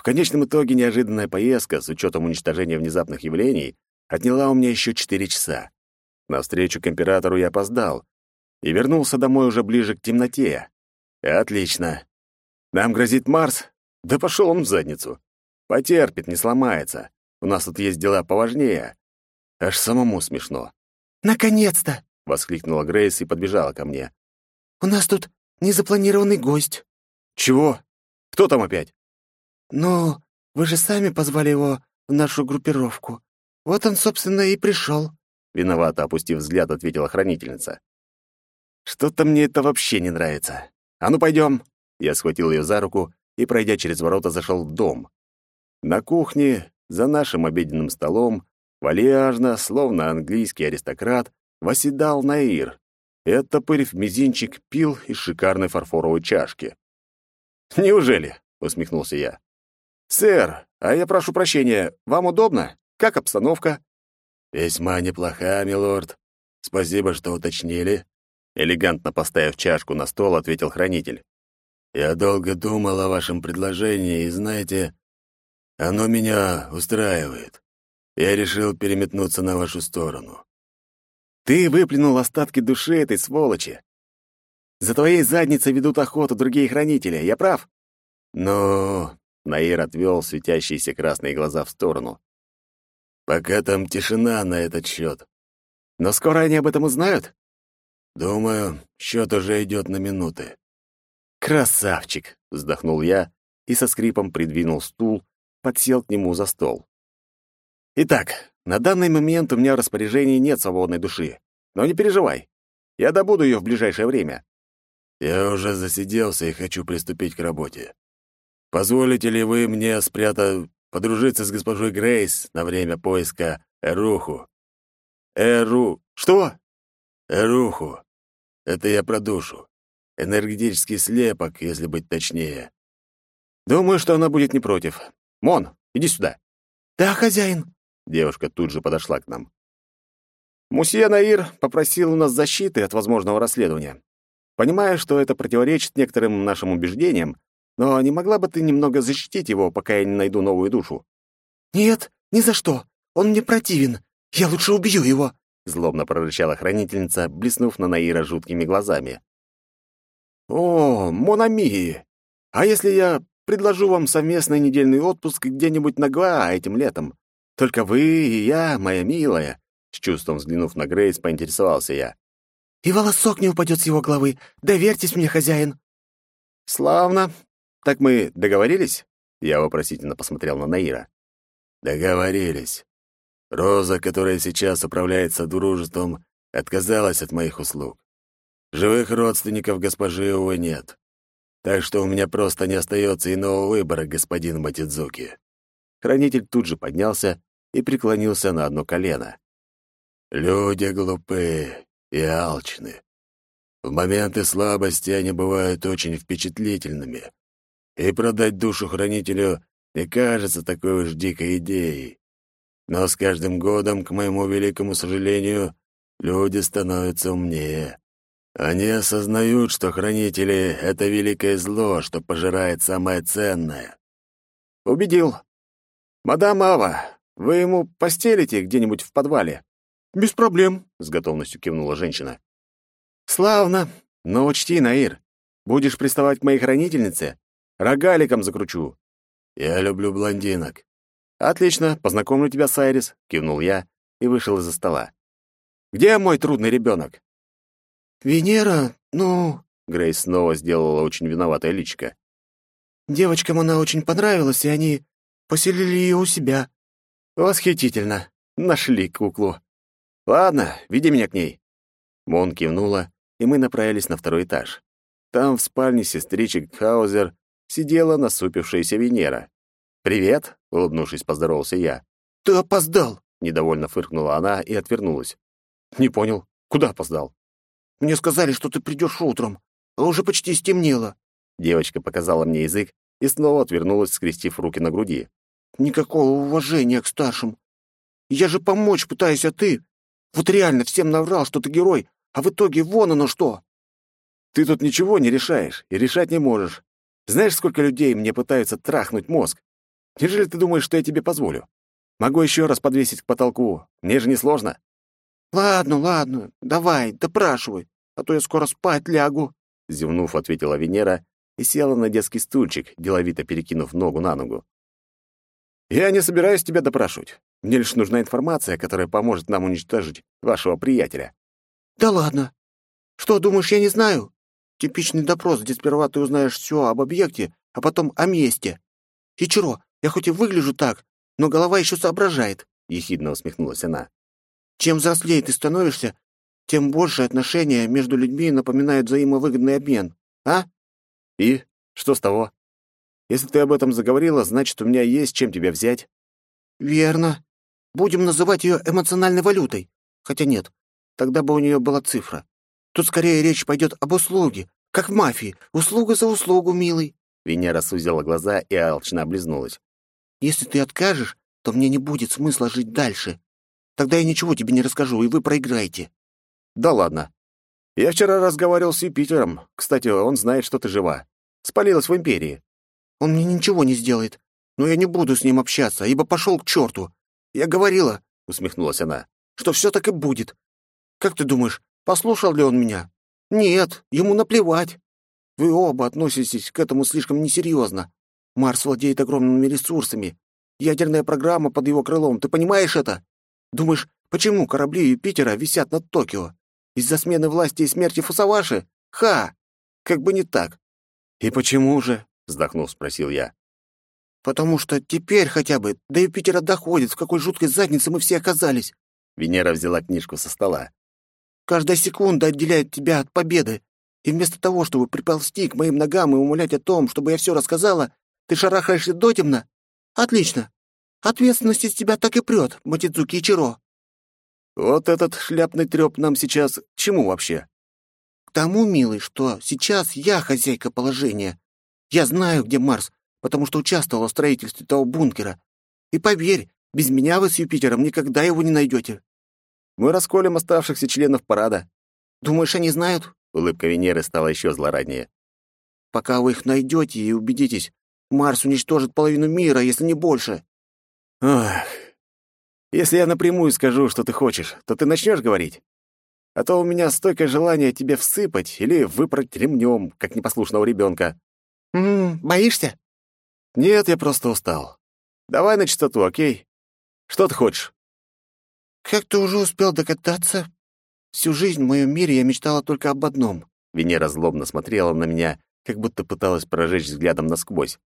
В конечном итоге неожиданная поездка, с учетом уничтожения внезапных явлений, отняла у меня еще четыре часа. На встречу к императору я опоздал и вернулся домой уже ближе к темноте. Отлично. Нам грозит Марс? Да пошел он в задницу. Потерпит, не сломается. У нас тут есть дела поважнее. Аж самому смешно. «Наконец-то!» — воскликнула Грейс и подбежала ко мне. «У нас тут незапланированный гость». «Чего? Кто там опять?» «Ну, вы же сами позвали его в нашу группировку. Вот он, собственно, и пришел». Виновато опустив взгляд, ответила хранительница. «Что-то мне это вообще не нравится. А ну, пойдем!» Я схватил ее за руку и, пройдя через ворота, зашел в дом. На кухне, за нашим обеденным столом, вальяжно, словно английский аристократ, восседал Наир и, оттопырив мизинчик, пил из шикарной фарфоровой чашки. «Неужели?» — усмехнулся я. «Сэр, а я прошу прощения, вам удобно? Как обстановка?» «Весьма неплоха, милорд. Спасибо, что уточнили», — элегантно поставив чашку на стол, ответил хранитель. «Я долго думал о вашем предложении, и, знаете, оно меня устраивает. Я решил переметнуться на вашу сторону. Ты выплюнул остатки души этой сволочи. За твоей задницей ведут охоту другие хранители, я прав? Но... Наир отвел светящиеся красные глаза в сторону. Пока там тишина на этот счет. Но скоро они об этом узнают? Думаю, счет уже идет на минуты. Красавчик, вздохнул я и со скрипом придвинул стул, подсел к нему за стол. Итак, на данный момент у меня в распоряжении нет свободной души. Но не переживай. Я добуду ее в ближайшее время. Я уже засиделся и хочу приступить к работе. Позволите ли вы мне спрятать, подружиться с госпожой Грейс на время поиска Эруху? Эру... Что? Эруху. Это я про душу. Энергетический слепок, если быть точнее. Думаю, что она будет не против. Мон, иди сюда. Да, хозяин. Девушка тут же подошла к нам. Мусье Наир попросил у нас защиты от возможного расследования. Понимаю, что это противоречит некоторым нашим убеждениям, но не могла бы ты немного защитить его, пока я не найду новую душу? Нет, ни за что. Он мне противен. Я лучше убью его, злобно прорычала хранительница, блеснув на Наира жуткими глазами. О, Монами! А если я предложу вам совместный недельный отпуск где-нибудь на Гуа этим летом? Только вы и я, моя милая, с чувством взглянув на Грейс, поинтересовался я. И волосок не упадет с его головы. Доверьтесь мне, хозяин. Славно. Так мы договорились? Я вопросительно посмотрел на Наира. Договорились. Роза, которая сейчас управляется дружеством, отказалась от моих услуг. Живых родственников госпожи, увы, нет. Так что у меня просто не остается иного выбора, господин Матидзуки. Хранитель тут же поднялся и преклонился на одно колено. «Люди глупые и алчны. В моменты слабости они бывают очень впечатлительными, и продать душу хранителю не кажется такой уж дикой идеей. Но с каждым годом, к моему великому сожалению, люди становятся умнее. Они осознают, что хранители — это великое зло, что пожирает самое ценное. Убедил. «Мадам Ава, вы ему постелите где-нибудь в подвале?» «Без проблем», — с готовностью кивнула женщина. «Славно. Но учти, Наир, будешь приставать к моей хранительнице, рогаликом закручу». «Я люблю блондинок». «Отлично, познакомлю тебя с Айрис», — кивнул я и вышел из-за стола. «Где мой трудный ребенок?» Венера, ну...» Грейс снова сделала очень виноватое личико. «Девочкам она очень понравилась, и они поселили ее у себя». «Восхитительно. Нашли куклу. Ладно, веди меня к ней». Мон кивнула, и мы направились на второй этаж. Там, в спальне сестричек Хаузер, сидела насупившаяся Венера. «Привет», — улыбнувшись, поздоровался я. «Ты опоздал!» — недовольно фыркнула она и отвернулась. «Не понял. Куда опоздал?» «Мне сказали, что ты придешь утром, а уже почти стемнело». Девочка показала мне язык и снова отвернулась, скрестив руки на груди. «Никакого уважения к старшим. Я же помочь пытаюсь, а ты... Вот реально всем наврал, что ты герой, а в итоге вон оно что!» «Ты тут ничего не решаешь и решать не можешь. Знаешь, сколько людей мне пытаются трахнуть мозг? Неужели ты думаешь, что я тебе позволю? Могу еще раз подвесить к потолку. Мне же не сложно». «Ладно, ладно, давай, допрашивай, а то я скоро спать лягу», — зевнув, ответила Венера и села на детский стульчик, деловито перекинув ногу на ногу. «Я не собираюсь тебя допрашивать. Мне лишь нужна информация, которая поможет нам уничтожить вашего приятеля». «Да ладно. Что, думаешь, я не знаю? Типичный допрос, где сперва ты узнаешь все об объекте, а потом о месте. Ичиро, я хоть и выгляжу так, но голова еще соображает», — ехидно усмехнулась она. «Чем взрослее ты становишься, тем больше отношения между людьми напоминают взаимовыгодный обмен, а?» «И? Что с того? Если ты об этом заговорила, значит, у меня есть чем тебя взять». «Верно. Будем называть ее эмоциональной валютой. Хотя нет, тогда бы у нее была цифра. Тут скорее речь пойдет об услуге, как в мафии. Услуга за услугу, милый». Венера сузила глаза и алчно облизнулась. «Если ты откажешь, то мне не будет смысла жить дальше. Тогда я ничего тебе не расскажу, и вы проиграете». «Да ладно. Я вчера разговаривал с Юпитером. Кстати, он знает, что ты жива. Спалилась в Империи». «Он мне ничего не сделает. Но я не буду с ним общаться, ибо пошел к черту. Я говорила, — усмехнулась она, — что все так и будет. Как ты думаешь, послушал ли он меня? Нет, ему наплевать. Вы оба относитесь к этому слишком несерьезно. Марс владеет огромными ресурсами. Ядерная программа под его крылом, ты понимаешь это? Думаешь, почему корабли Юпитера висят над Токио? Из-за смены власти и смерти Фусаваши? Ха! Как бы не так. «И почему же?» — вздохнув, спросил я. «Потому что теперь хотя бы до Юпитера доходит, в какой жуткой заднице мы все оказались». Венера взяла книжку со стола. «Каждая секунда отделяет тебя от победы. И вместо того, чтобы приползти к моим ногам и умолять о том, чтобы я все рассказала, ты шарахаешься дотемно? Отлично. Ответственность из тебя так и прет, Матидзуки Ичиро». «Вот этот шляпный трёп нам сейчас к чему вообще?» «К тому, милый, что сейчас я хозяйка положения. Я знаю, где Марс, потому что участвовала в строительстве того бункера. И поверь, без меня вы с Юпитером никогда его не найдете. Мы расколем оставшихся членов парада. Думаешь, они знают? Улыбка Венеры стала еще злораднее. Пока вы их найдете и убедитесь, Марс уничтожит половину мира, если не больше. Ах. Если я напрямую скажу, что ты хочешь, то ты начнешь говорить. А то у меня стойкое желание тебе всыпать или выпрать ремнем, как непослушного ребенка. М боишься? Нет, я просто устал. Давай на чистоту, окей? Что ты хочешь? Как ты уже успел догадаться? Всю жизнь в моем мире я мечтала только об одном. Венера злобно смотрела на меня, как будто пыталась прожечь взглядом насквозь.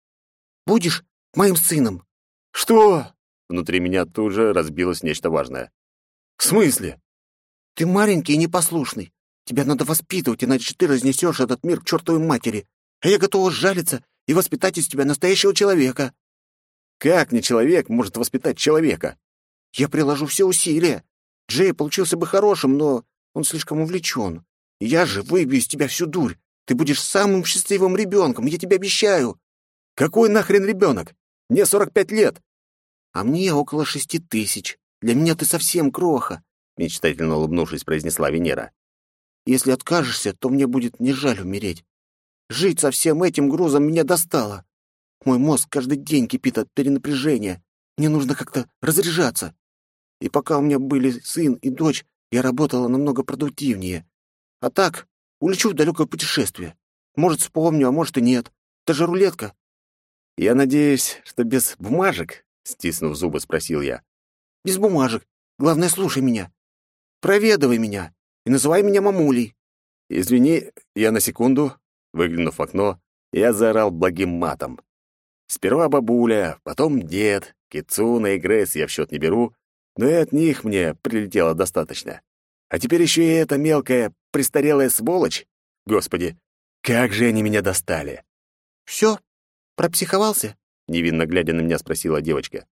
Будешь моим сыном. Что? Внутри меня тут же разбилось нечто важное. В смысле? Ты маленький и непослушный. Тебя надо воспитывать, иначе ты разнесешь этот мир к чертовой матери. А я готова сжалиться и воспитать из тебя настоящего человека». «Как не человек может воспитать человека?» «Я приложу все усилия. Джей получился бы хорошим, но он слишком увлечен. Я же выбью из тебя всю дурь. Ты будешь самым счастливым ребенком, я тебе обещаю». «Какой нахрен ребенок? Мне сорок пять лет». «А мне около шести тысяч. Для меня ты совсем кроха», — мечтательно улыбнувшись, произнесла Венера. «Если откажешься, то мне будет не жаль умереть. Жить со всем этим грузом меня достало. Мой мозг каждый день кипит от перенапряжения. Мне нужно как-то разряжаться. И пока у меня были сын и дочь, я работала намного продуктивнее. А так, улечу в далекое путешествие. Может, вспомню, а может и нет. Это же рулетка. Я надеюсь, что без бумажек, стиснув зубы, спросил я. Без бумажек. Главное, слушай меня. Проведывай меня и называй меня мамулей. извини, я на секунду». Выглянув в окно, я заорал благим матом. Сперва бабуля, потом дед, Кицуна и Грейс я в счет не беру, но и от них мне прилетело достаточно. А теперь еще и эта мелкая, престарелая сволочь. Господи, как же они меня достали. Все, пропсиховался? Невинно глядя на меня, спросила девочка.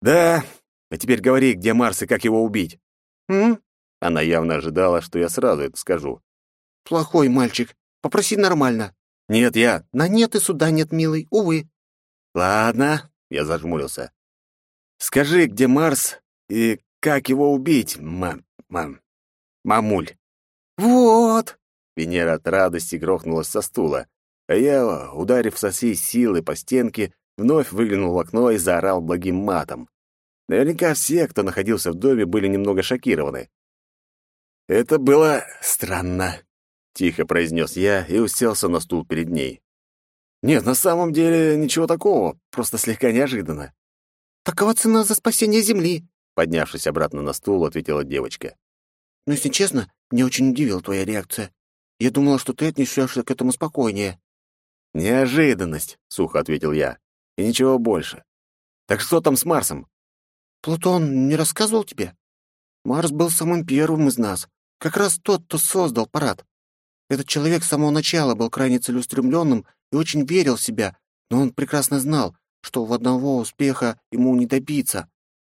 Да, а теперь говори, где Марс и как его убить. М? Она явно ожидала, что я сразу это скажу. Плохой мальчик. Попроси нормально. Нет, я. На нет и суда нет, милый, увы. Ладно, я зажмурился. Скажи, где Марс и как его убить, мам, мам, мамуль. Вот. Венера от радости грохнулась со стула, а я, ударив со всей силы по стенке, вновь выглянул в окно и заорал благим матом. Наверняка все, кто находился в доме, были немного шокированы. Это было странно, тихо произнес я и уселся на стул перед ней. Нет, на самом деле ничего такого, просто слегка неожиданно. Такова цена за спасение Земли, поднявшись обратно на стул, ответила девочка. Но если честно, меня очень удивила твоя реакция. Я думала, что ты отнесешься к этому спокойнее. Неожиданность, сухо ответил я. И ничего больше. Так что там с Марсом? Плутон не рассказывал тебе? Марс был самым первым из нас, как раз тот, кто создал парад. Этот человек с самого начала был крайне целеустремленным и очень верил в себя, но он прекрасно знал, что в одного успеха ему не добиться.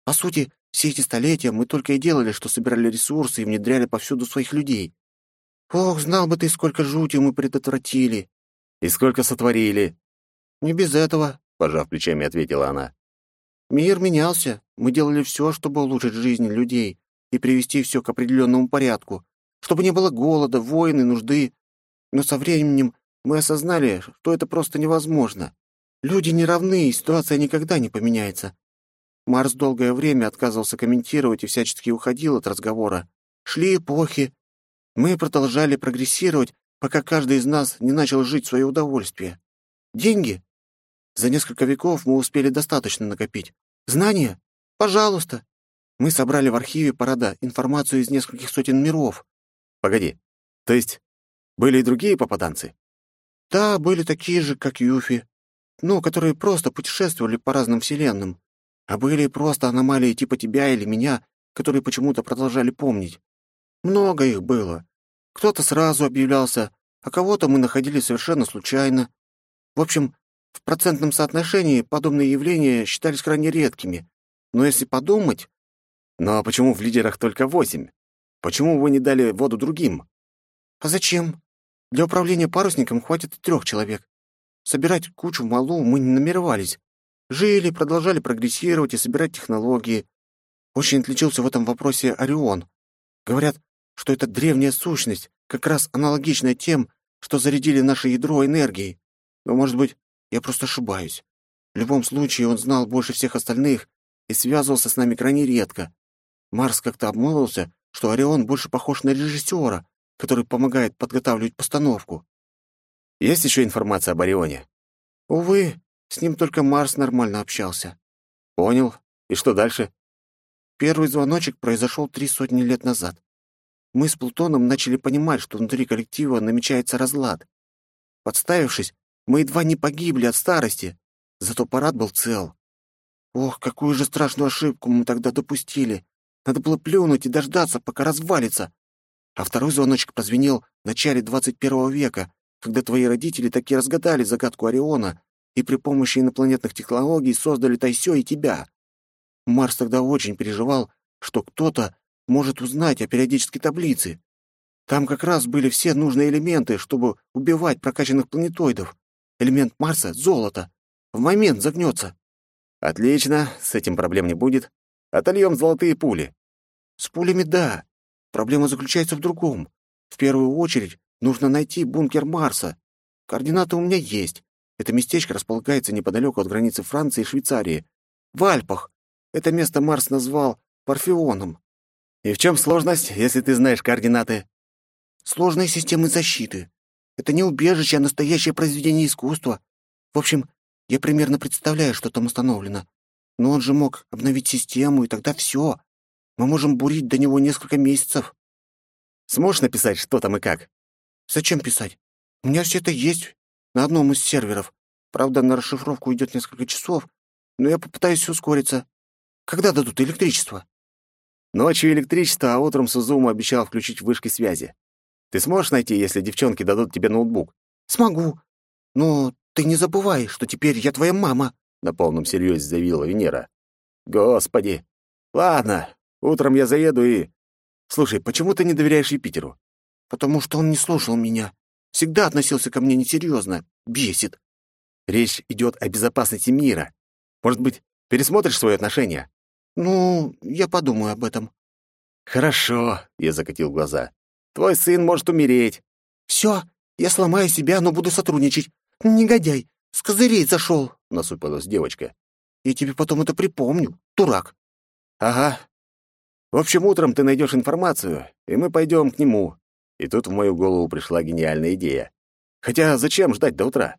По сути, все эти столетия мы только и делали, что собирали ресурсы и внедряли повсюду своих людей. Ох, знал бы ты, сколько жути мы предотвратили. И сколько сотворили. Не без этого, пожав плечами, ответила она. Мир менялся. Мы делали все, чтобы улучшить жизнь людей и привести все к определенному порядку, чтобы не было голода, войн и нужды. Но со временем мы осознали, что это просто невозможно. Люди не равны, и ситуация никогда не поменяется. Марс долгое время отказывался комментировать и всячески уходил от разговора. Шли эпохи. Мы продолжали прогрессировать, пока каждый из нас не начал жить в свое удовольствие. Деньги? За несколько веков мы успели достаточно накопить. Знания? Пожалуйста. Мы собрали в архиве парада информацию из нескольких сотен миров. Погоди, то есть были и другие попаданцы? Да, были такие же, как Юфи, ну, которые просто путешествовали по разным вселенным. А были просто аномалии типа тебя или меня, которые почему-то продолжали помнить. Много их было. Кто-то сразу объявлялся, а кого-то мы находили совершенно случайно. В общем, в процентном соотношении подобные явления считались крайне редкими. Но если подумать... Но почему в лидерах только восемь? Почему вы не дали воду другим? А зачем? Для управления парусником хватит трех человек. Собирать кучу малу мы не намеревались. Жили, продолжали прогрессировать и собирать технологии. Очень отличился в этом вопросе Орион. Говорят, что это древняя сущность, как раз аналогичная тем, что зарядили наше ядро энергией. Но, может быть, я просто ошибаюсь. В любом случае, он знал больше всех остальных и связывался с нами крайне редко. Марс как-то обмолвился, что Орион больше похож на режиссера, который помогает подготавливать постановку. Есть еще информация об Орионе? Увы, с ним только Марс нормально общался. Понял. И что дальше? Первый звоночек произошел три сотни лет назад. Мы с Плутоном начали понимать, что внутри коллектива намечается разлад. Подставившись, мы едва не погибли от старости, зато парад был цел. Ох, какую же страшную ошибку мы тогда допустили. Надо было плюнуть и дождаться, пока развалится. А второй звоночек прозвенел в начале 21 века, когда твои родители таки разгадали загадку Ориона и при помощи инопланетных технологий создали Тайсё и тебя. Марс тогда очень переживал, что кто-то может узнать о периодической таблице. Там как раз были все нужные элементы, чтобы убивать прокачанных планетоидов. Элемент Марса — золото. В момент загнется. Отлично, с этим проблем не будет. Отольем золотые пули. С пулями — да. Проблема заключается в другом. В первую очередь нужно найти бункер Марса. Координаты у меня есть. Это местечко располагается неподалеку от границы Франции и Швейцарии. В Альпах. Это место Марс назвал Парфеоном. И в чем сложность, если ты знаешь координаты? Сложные системы защиты. Это не убежище, а настоящее произведение искусства. В общем, я примерно представляю, что там установлено. Но он же мог обновить систему, и тогда все. Мы можем бурить до него несколько месяцев. Сможешь написать, что там и как? Зачем писать? У меня все это есть на одном из серверов. Правда, на расшифровку идет несколько часов, но я попытаюсь ускориться. Когда дадут электричество?» Ночью электричество, а утром Сузуму обещал включить вышки связи. Ты сможешь найти, если девчонки дадут тебе ноутбук? Смогу. Но ты не забывай, что теперь я твоя мама, на полном серьезе заявила Венера. Господи. Ладно, утром я заеду и Слушай, почему ты не доверяешь Юпитеру? Потому что он не слушал меня. Всегда относился ко мне несерьезно. Бесит. Речь идет о безопасности мира. Может быть, пересмотришь свои отношения? Ну, я подумаю об этом. Хорошо, я закатил глаза. Твой сын может умереть. Все, я сломаю себя, но буду сотрудничать. Негодяй, с козырей зашел, насупилась девочка. Я тебе потом это припомню, дурак. Ага. В общем, утром ты найдешь информацию, и мы пойдем к нему. И тут в мою голову пришла гениальная идея. Хотя зачем ждать до утра?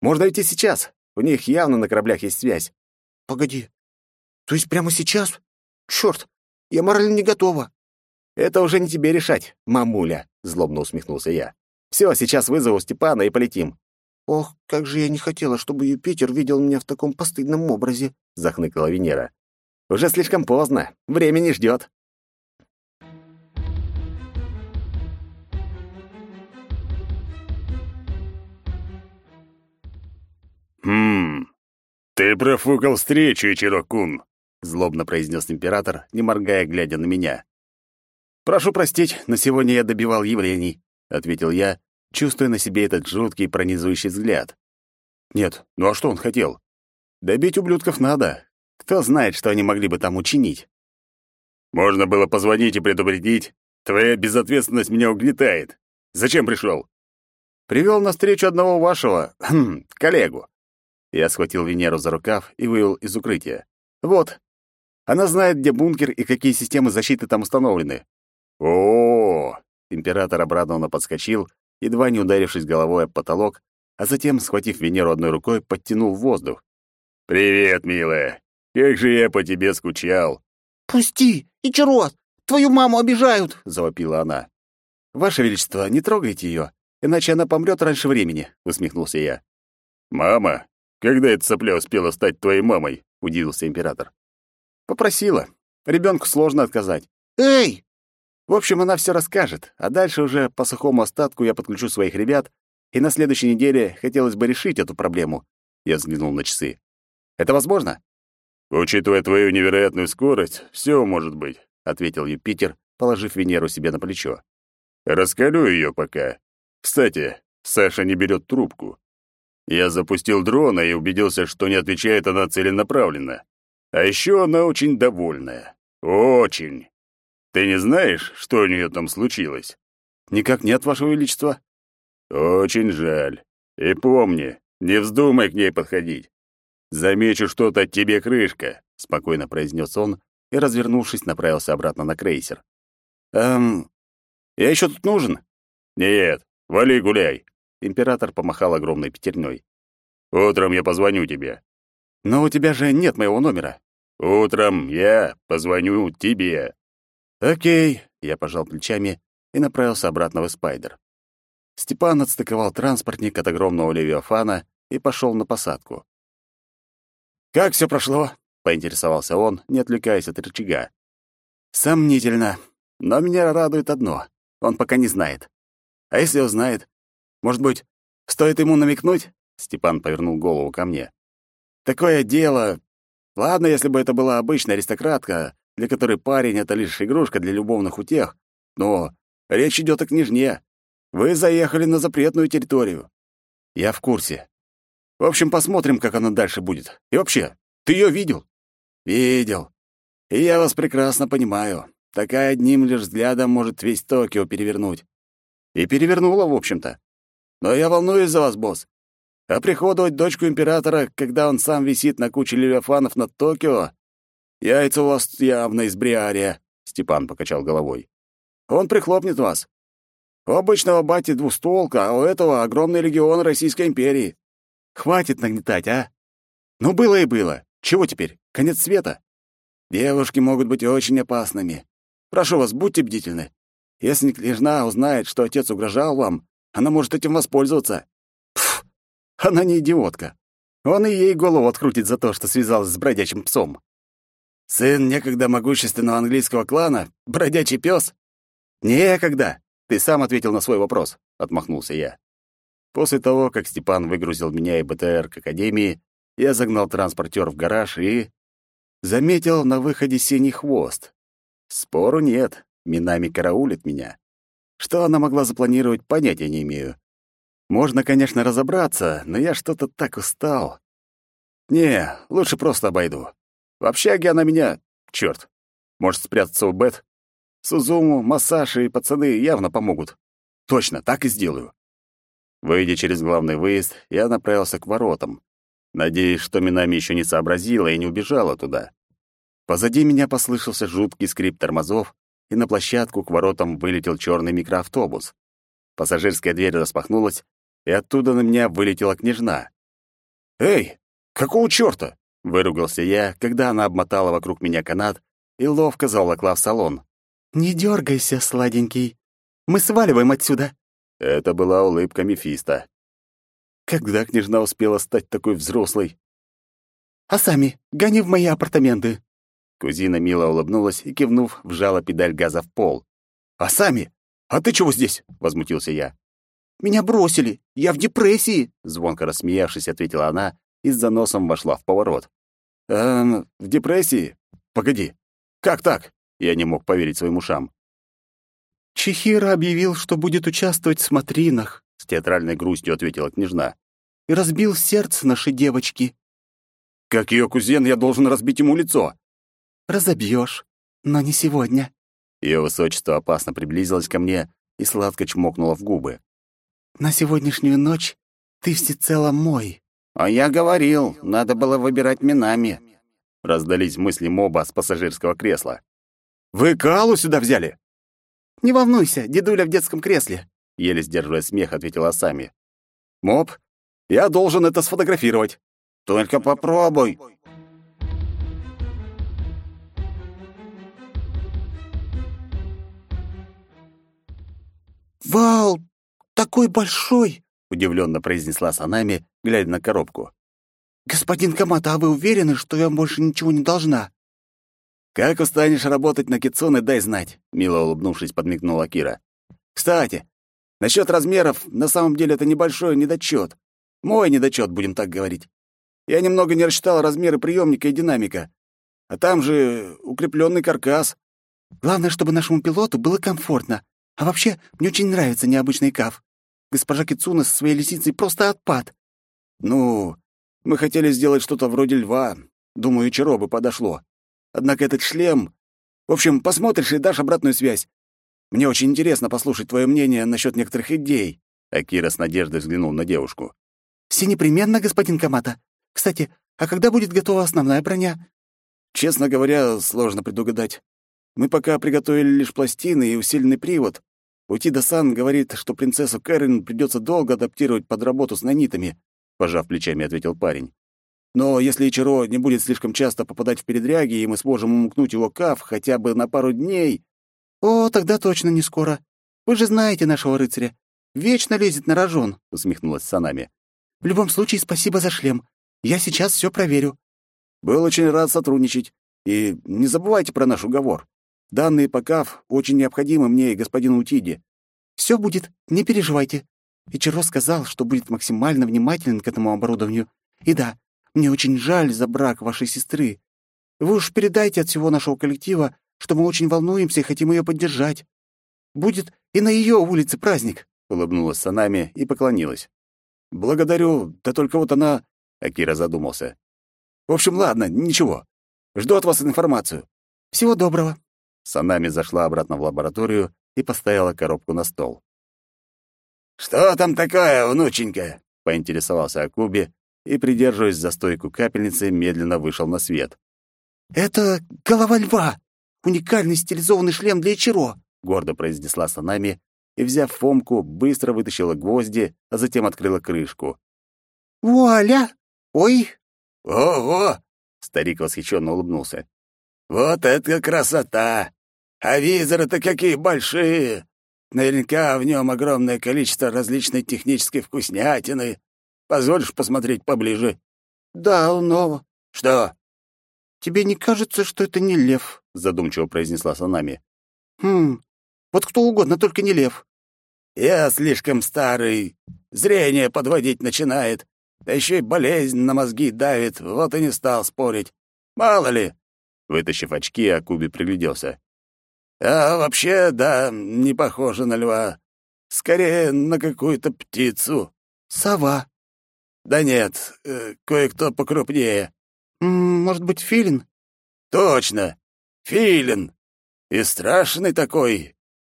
Можно идти сейчас. У них явно на кораблях есть связь. Погоди. То есть прямо сейчас? Черт, я морально не готова. Это уже не тебе решать, мамуля, злобно усмехнулся я. Все, сейчас вызову Степана и полетим. Ох, как же я не хотела, чтобы Юпитер видел меня в таком постыдном образе, захныкала Венера. Уже слишком поздно, время не ждет. «Хм, ты профукал встречу, Ичирокун», — злобно произнес император, не моргая, глядя на меня. «Прошу простить, на сегодня я добивал явлений», — ответил я, чувствуя на себе этот жуткий пронизывающий взгляд. «Нет, ну а что он хотел? Добить ублюдков надо. Кто знает, что они могли бы там учинить?» «Можно было позвонить и предупредить. Твоя безответственность меня угнетает. Зачем пришел?» «Привел на встречу одного вашего, коллегу. Я схватил Венеру за рукав и вывел из укрытия. «Вот. Она знает, где бункер и какие системы защиты там установлены». О, -о, -о, Император обрадованно подскочил, едва не ударившись головой об потолок, а затем, схватив Венеру одной рукой, подтянул в воздух. «Привет, милая! Как же я по тебе скучал!» «Пусти! Ичарос! Твою маму обижают!» — завопила она. «Ваше Величество, не трогайте ее, иначе она помрет раньше времени», — усмехнулся я. «Мама? Когда эта сопля успела стать твоей мамой?» — удивился император. «Попросила. Ребенку сложно отказать». «Эй!» В общем, она все расскажет, а дальше уже по сухому остатку я подключу своих ребят, и на следующей неделе хотелось бы решить эту проблему. Я взглянул на часы. Это возможно? Учитывая твою невероятную скорость, все может быть, ответил Юпитер, положив Венеру себе на плечо. Раскалю ее пока. Кстати, Саша не берет трубку. Я запустил дрона и убедился, что не отвечает она целенаправленно. А еще она очень довольная. Очень. Ты не знаешь, что у нее там случилось? Никак нет, Ваше Величество. Очень жаль. И помни, не вздумай к ней подходить. Замечу что-то, тебе крышка, спокойно произнес он и, развернувшись, направился обратно на крейсер. Эм, я еще тут нужен? Нет, вали гуляй. Император помахал огромной пятерней. «Утром я позвоню тебе». «Но у тебя же нет моего номера». «Утром я позвоню тебе». «Окей», — я пожал плечами и направился обратно в Спайдер. Степан отстыковал транспортник от огромного левиафана и пошел на посадку. «Как все прошло?» — поинтересовался он, не отвлекаясь от рычага. «Сомнительно. Но меня радует одно. Он пока не знает. А если узнает, может быть, стоит ему намекнуть?» Степан повернул голову ко мне. «Такое дело... Ладно, если бы это была обычная аристократка, для которой парень — это лишь игрушка для любовных утех, но речь идет о княжне. Вы заехали на запретную территорию». «Я в курсе. В общем, посмотрим, как она дальше будет. И вообще, ты ее видел?» «Видел. И я вас прекрасно понимаю. Такая одним лишь взглядом может весь Токио перевернуть. И перевернула, в общем-то. Но я волнуюсь за вас, босс. А приходовать дочку императора, когда он сам висит на куче левиафанов над Токио, яйца у вас явно из бриария, Степан покачал головой. Он прихлопнет вас. У обычного бати двустволка, а у этого огромный легион Российской империи. Хватит нагнетать, а? Ну, было и было. Чего теперь? Конец света? Девушки могут быть очень опасными. Прошу вас, будьте бдительны. Если княжна узнает, что отец угрожал вам, Она может этим воспользоваться. Пф, она не идиотка. Он и ей голову открутит за то, что связалась с бродячим псом. Сын некогда могущественного английского клана, бродячий пес? Некогда. Ты сам ответил на свой вопрос, отмахнулся я. После того, как Степан выгрузил меня и БТР к академии, я загнал транспортер в гараж и заметил на выходе синий хвост. Спору нет, Минами караулит меня. Что она могла запланировать, понятия не имею. Можно, конечно, разобраться, но я что-то так устал. Не, лучше просто обойду. В общаге она меня... Чёрт. Может, спрятаться у Бет? Сузуму, Масаши и пацаны явно помогут. Точно, так и сделаю. Выйдя через главный выезд, я направился к воротам. Надеюсь, что Минами еще не сообразила и не убежала туда. Позади меня послышался жуткий скрип тормозов, и на площадку к воротам вылетел черный микроавтобус. Пассажирская дверь распахнулась, и оттуда на меня вылетела княжна. «Эй, какого чёрта?» — выругался я, когда она обмотала вокруг меня канат и ловко заволокла в салон. «Не дергайся, сладенький. Мы сваливаем отсюда». Это была улыбка Мефиста. Когда княжна успела стать такой взрослой? «А сами, гони в мои апартаменты». Кузина мило улыбнулась и, кивнув, вжала педаль газа в пол. «А сами? А ты чего здесь?» — возмутился я. «Меня бросили. Я в депрессии», — звонко рассмеявшись, ответила она и с заносом вошла в поворот. «Эм, в депрессии? Погоди. Как так?» Я не мог поверить своим ушам. «Чехира объявил, что будет участвовать в смотринах», — с театральной грустью ответила княжна. «И разбил сердце нашей девочки». «Как ее кузен, я должен разбить ему лицо». «Разобьешь, но не сегодня». Ее высочество опасно приблизилось ко мне и сладко чмокнуло в губы. «На сегодняшнюю ночь ты всецело мой». «А я говорил, надо было выбирать минами». Раздались мысли моба с пассажирского кресла. «Вы Калу сюда взяли?» «Не волнуйся, дедуля в детском кресле», — еле сдерживая смех, ответила Сами. «Моб, я должен это сфотографировать». «Только попробуй». «Вау, такой большой!» — удивленно произнесла Санами, глядя на коробку. «Господин Камата, а вы уверены, что я больше ничего не должна?» «Как устанешь работать на Китсуне, дай знать», — мило улыбнувшись, подмигнула Кира. «Кстати, насчет размеров, на самом деле это небольшой недочет. Мой недочет, будем так говорить. Я немного не рассчитал размеры приемника и динамика. А там же укрепленный каркас. Главное, чтобы нашему пилоту было комфортно. А вообще, мне очень нравится необычный каф. Госпожа Кицуна со своей лисицей просто отпад. Ну, мы хотели сделать что-то вроде льва. Думаю, Чаро бы подошло. Однако этот шлем... В общем, посмотришь и дашь обратную связь. Мне очень интересно послушать твое мнение насчет некоторых идей». Акира с надеждой взглянул на девушку. «Все непременно, господин Камата. Кстати, а когда будет готова основная броня?» «Честно говоря, сложно предугадать. Мы пока приготовили лишь пластины и усиленный привод. Утида-сан говорит, что принцессу Кэрин придется долго адаптировать под работу с нанитами», — пожав плечами, ответил парень. Но если Ичиро не будет слишком часто попадать в передряги, и мы сможем умукнуть его каф хотя бы на пару дней... О, тогда точно не скоро. Вы же знаете нашего рыцаря. Вечно лезет на рожон, — усмехнулась Санами. В любом случае, спасибо за шлем. Я сейчас все проверю. Был очень рад сотрудничать. И не забывайте про наш уговор. Данные по КАФ очень необходимы мне и господину Утиде. Все будет, не переживайте. Ичиро сказал, что будет максимально внимателен к этому оборудованию. И да, мне очень жаль за брак вашей сестры. Вы уж передайте от всего нашего коллектива, что мы очень волнуемся и хотим ее поддержать. Будет и на ее улице праздник», — улыбнулась Санами и поклонилась. «Благодарю, да только вот она...» — Акира задумался. «В общем, ладно, ничего. Жду от вас информацию». «Всего доброго». Санами зашла обратно в лабораторию и поставила коробку на стол. «Что там такое, внученька?» — поинтересовался Акуби, и, придерживаясь за стойку капельницы, медленно вышел на свет. «Это голова льва! Уникальный стилизованный шлем для Ичиро!» — гордо произнесла Санами и, взяв Фомку, быстро вытащила гвозди, а затем открыла крышку. «Вуаля! Ой!» «Ого!» — старик восхищенно улыбнулся. «Вот это красота! А визоры-то какие большие! Наверняка в нем огромное количество различной технической вкуснятины. Позволишь посмотреть поближе?» «Да, но...» «Что?» «Тебе не кажется, что это не лев?» — задумчиво произнесла Санами. «Хм, вот кто угодно, только не лев». «Я слишком старый, зрение подводить начинает, да еще и болезнь на мозги давит, вот и не стал спорить. Мало ли!» Вытащив очки, Акуби пригляделся. «А вообще, да, не похоже на льва. Скорее, на какую-то птицу». «Сова». «Да нет, э, кое-кто покрупнее». «Может быть, филин?» «Точно! Филин! И страшный такой,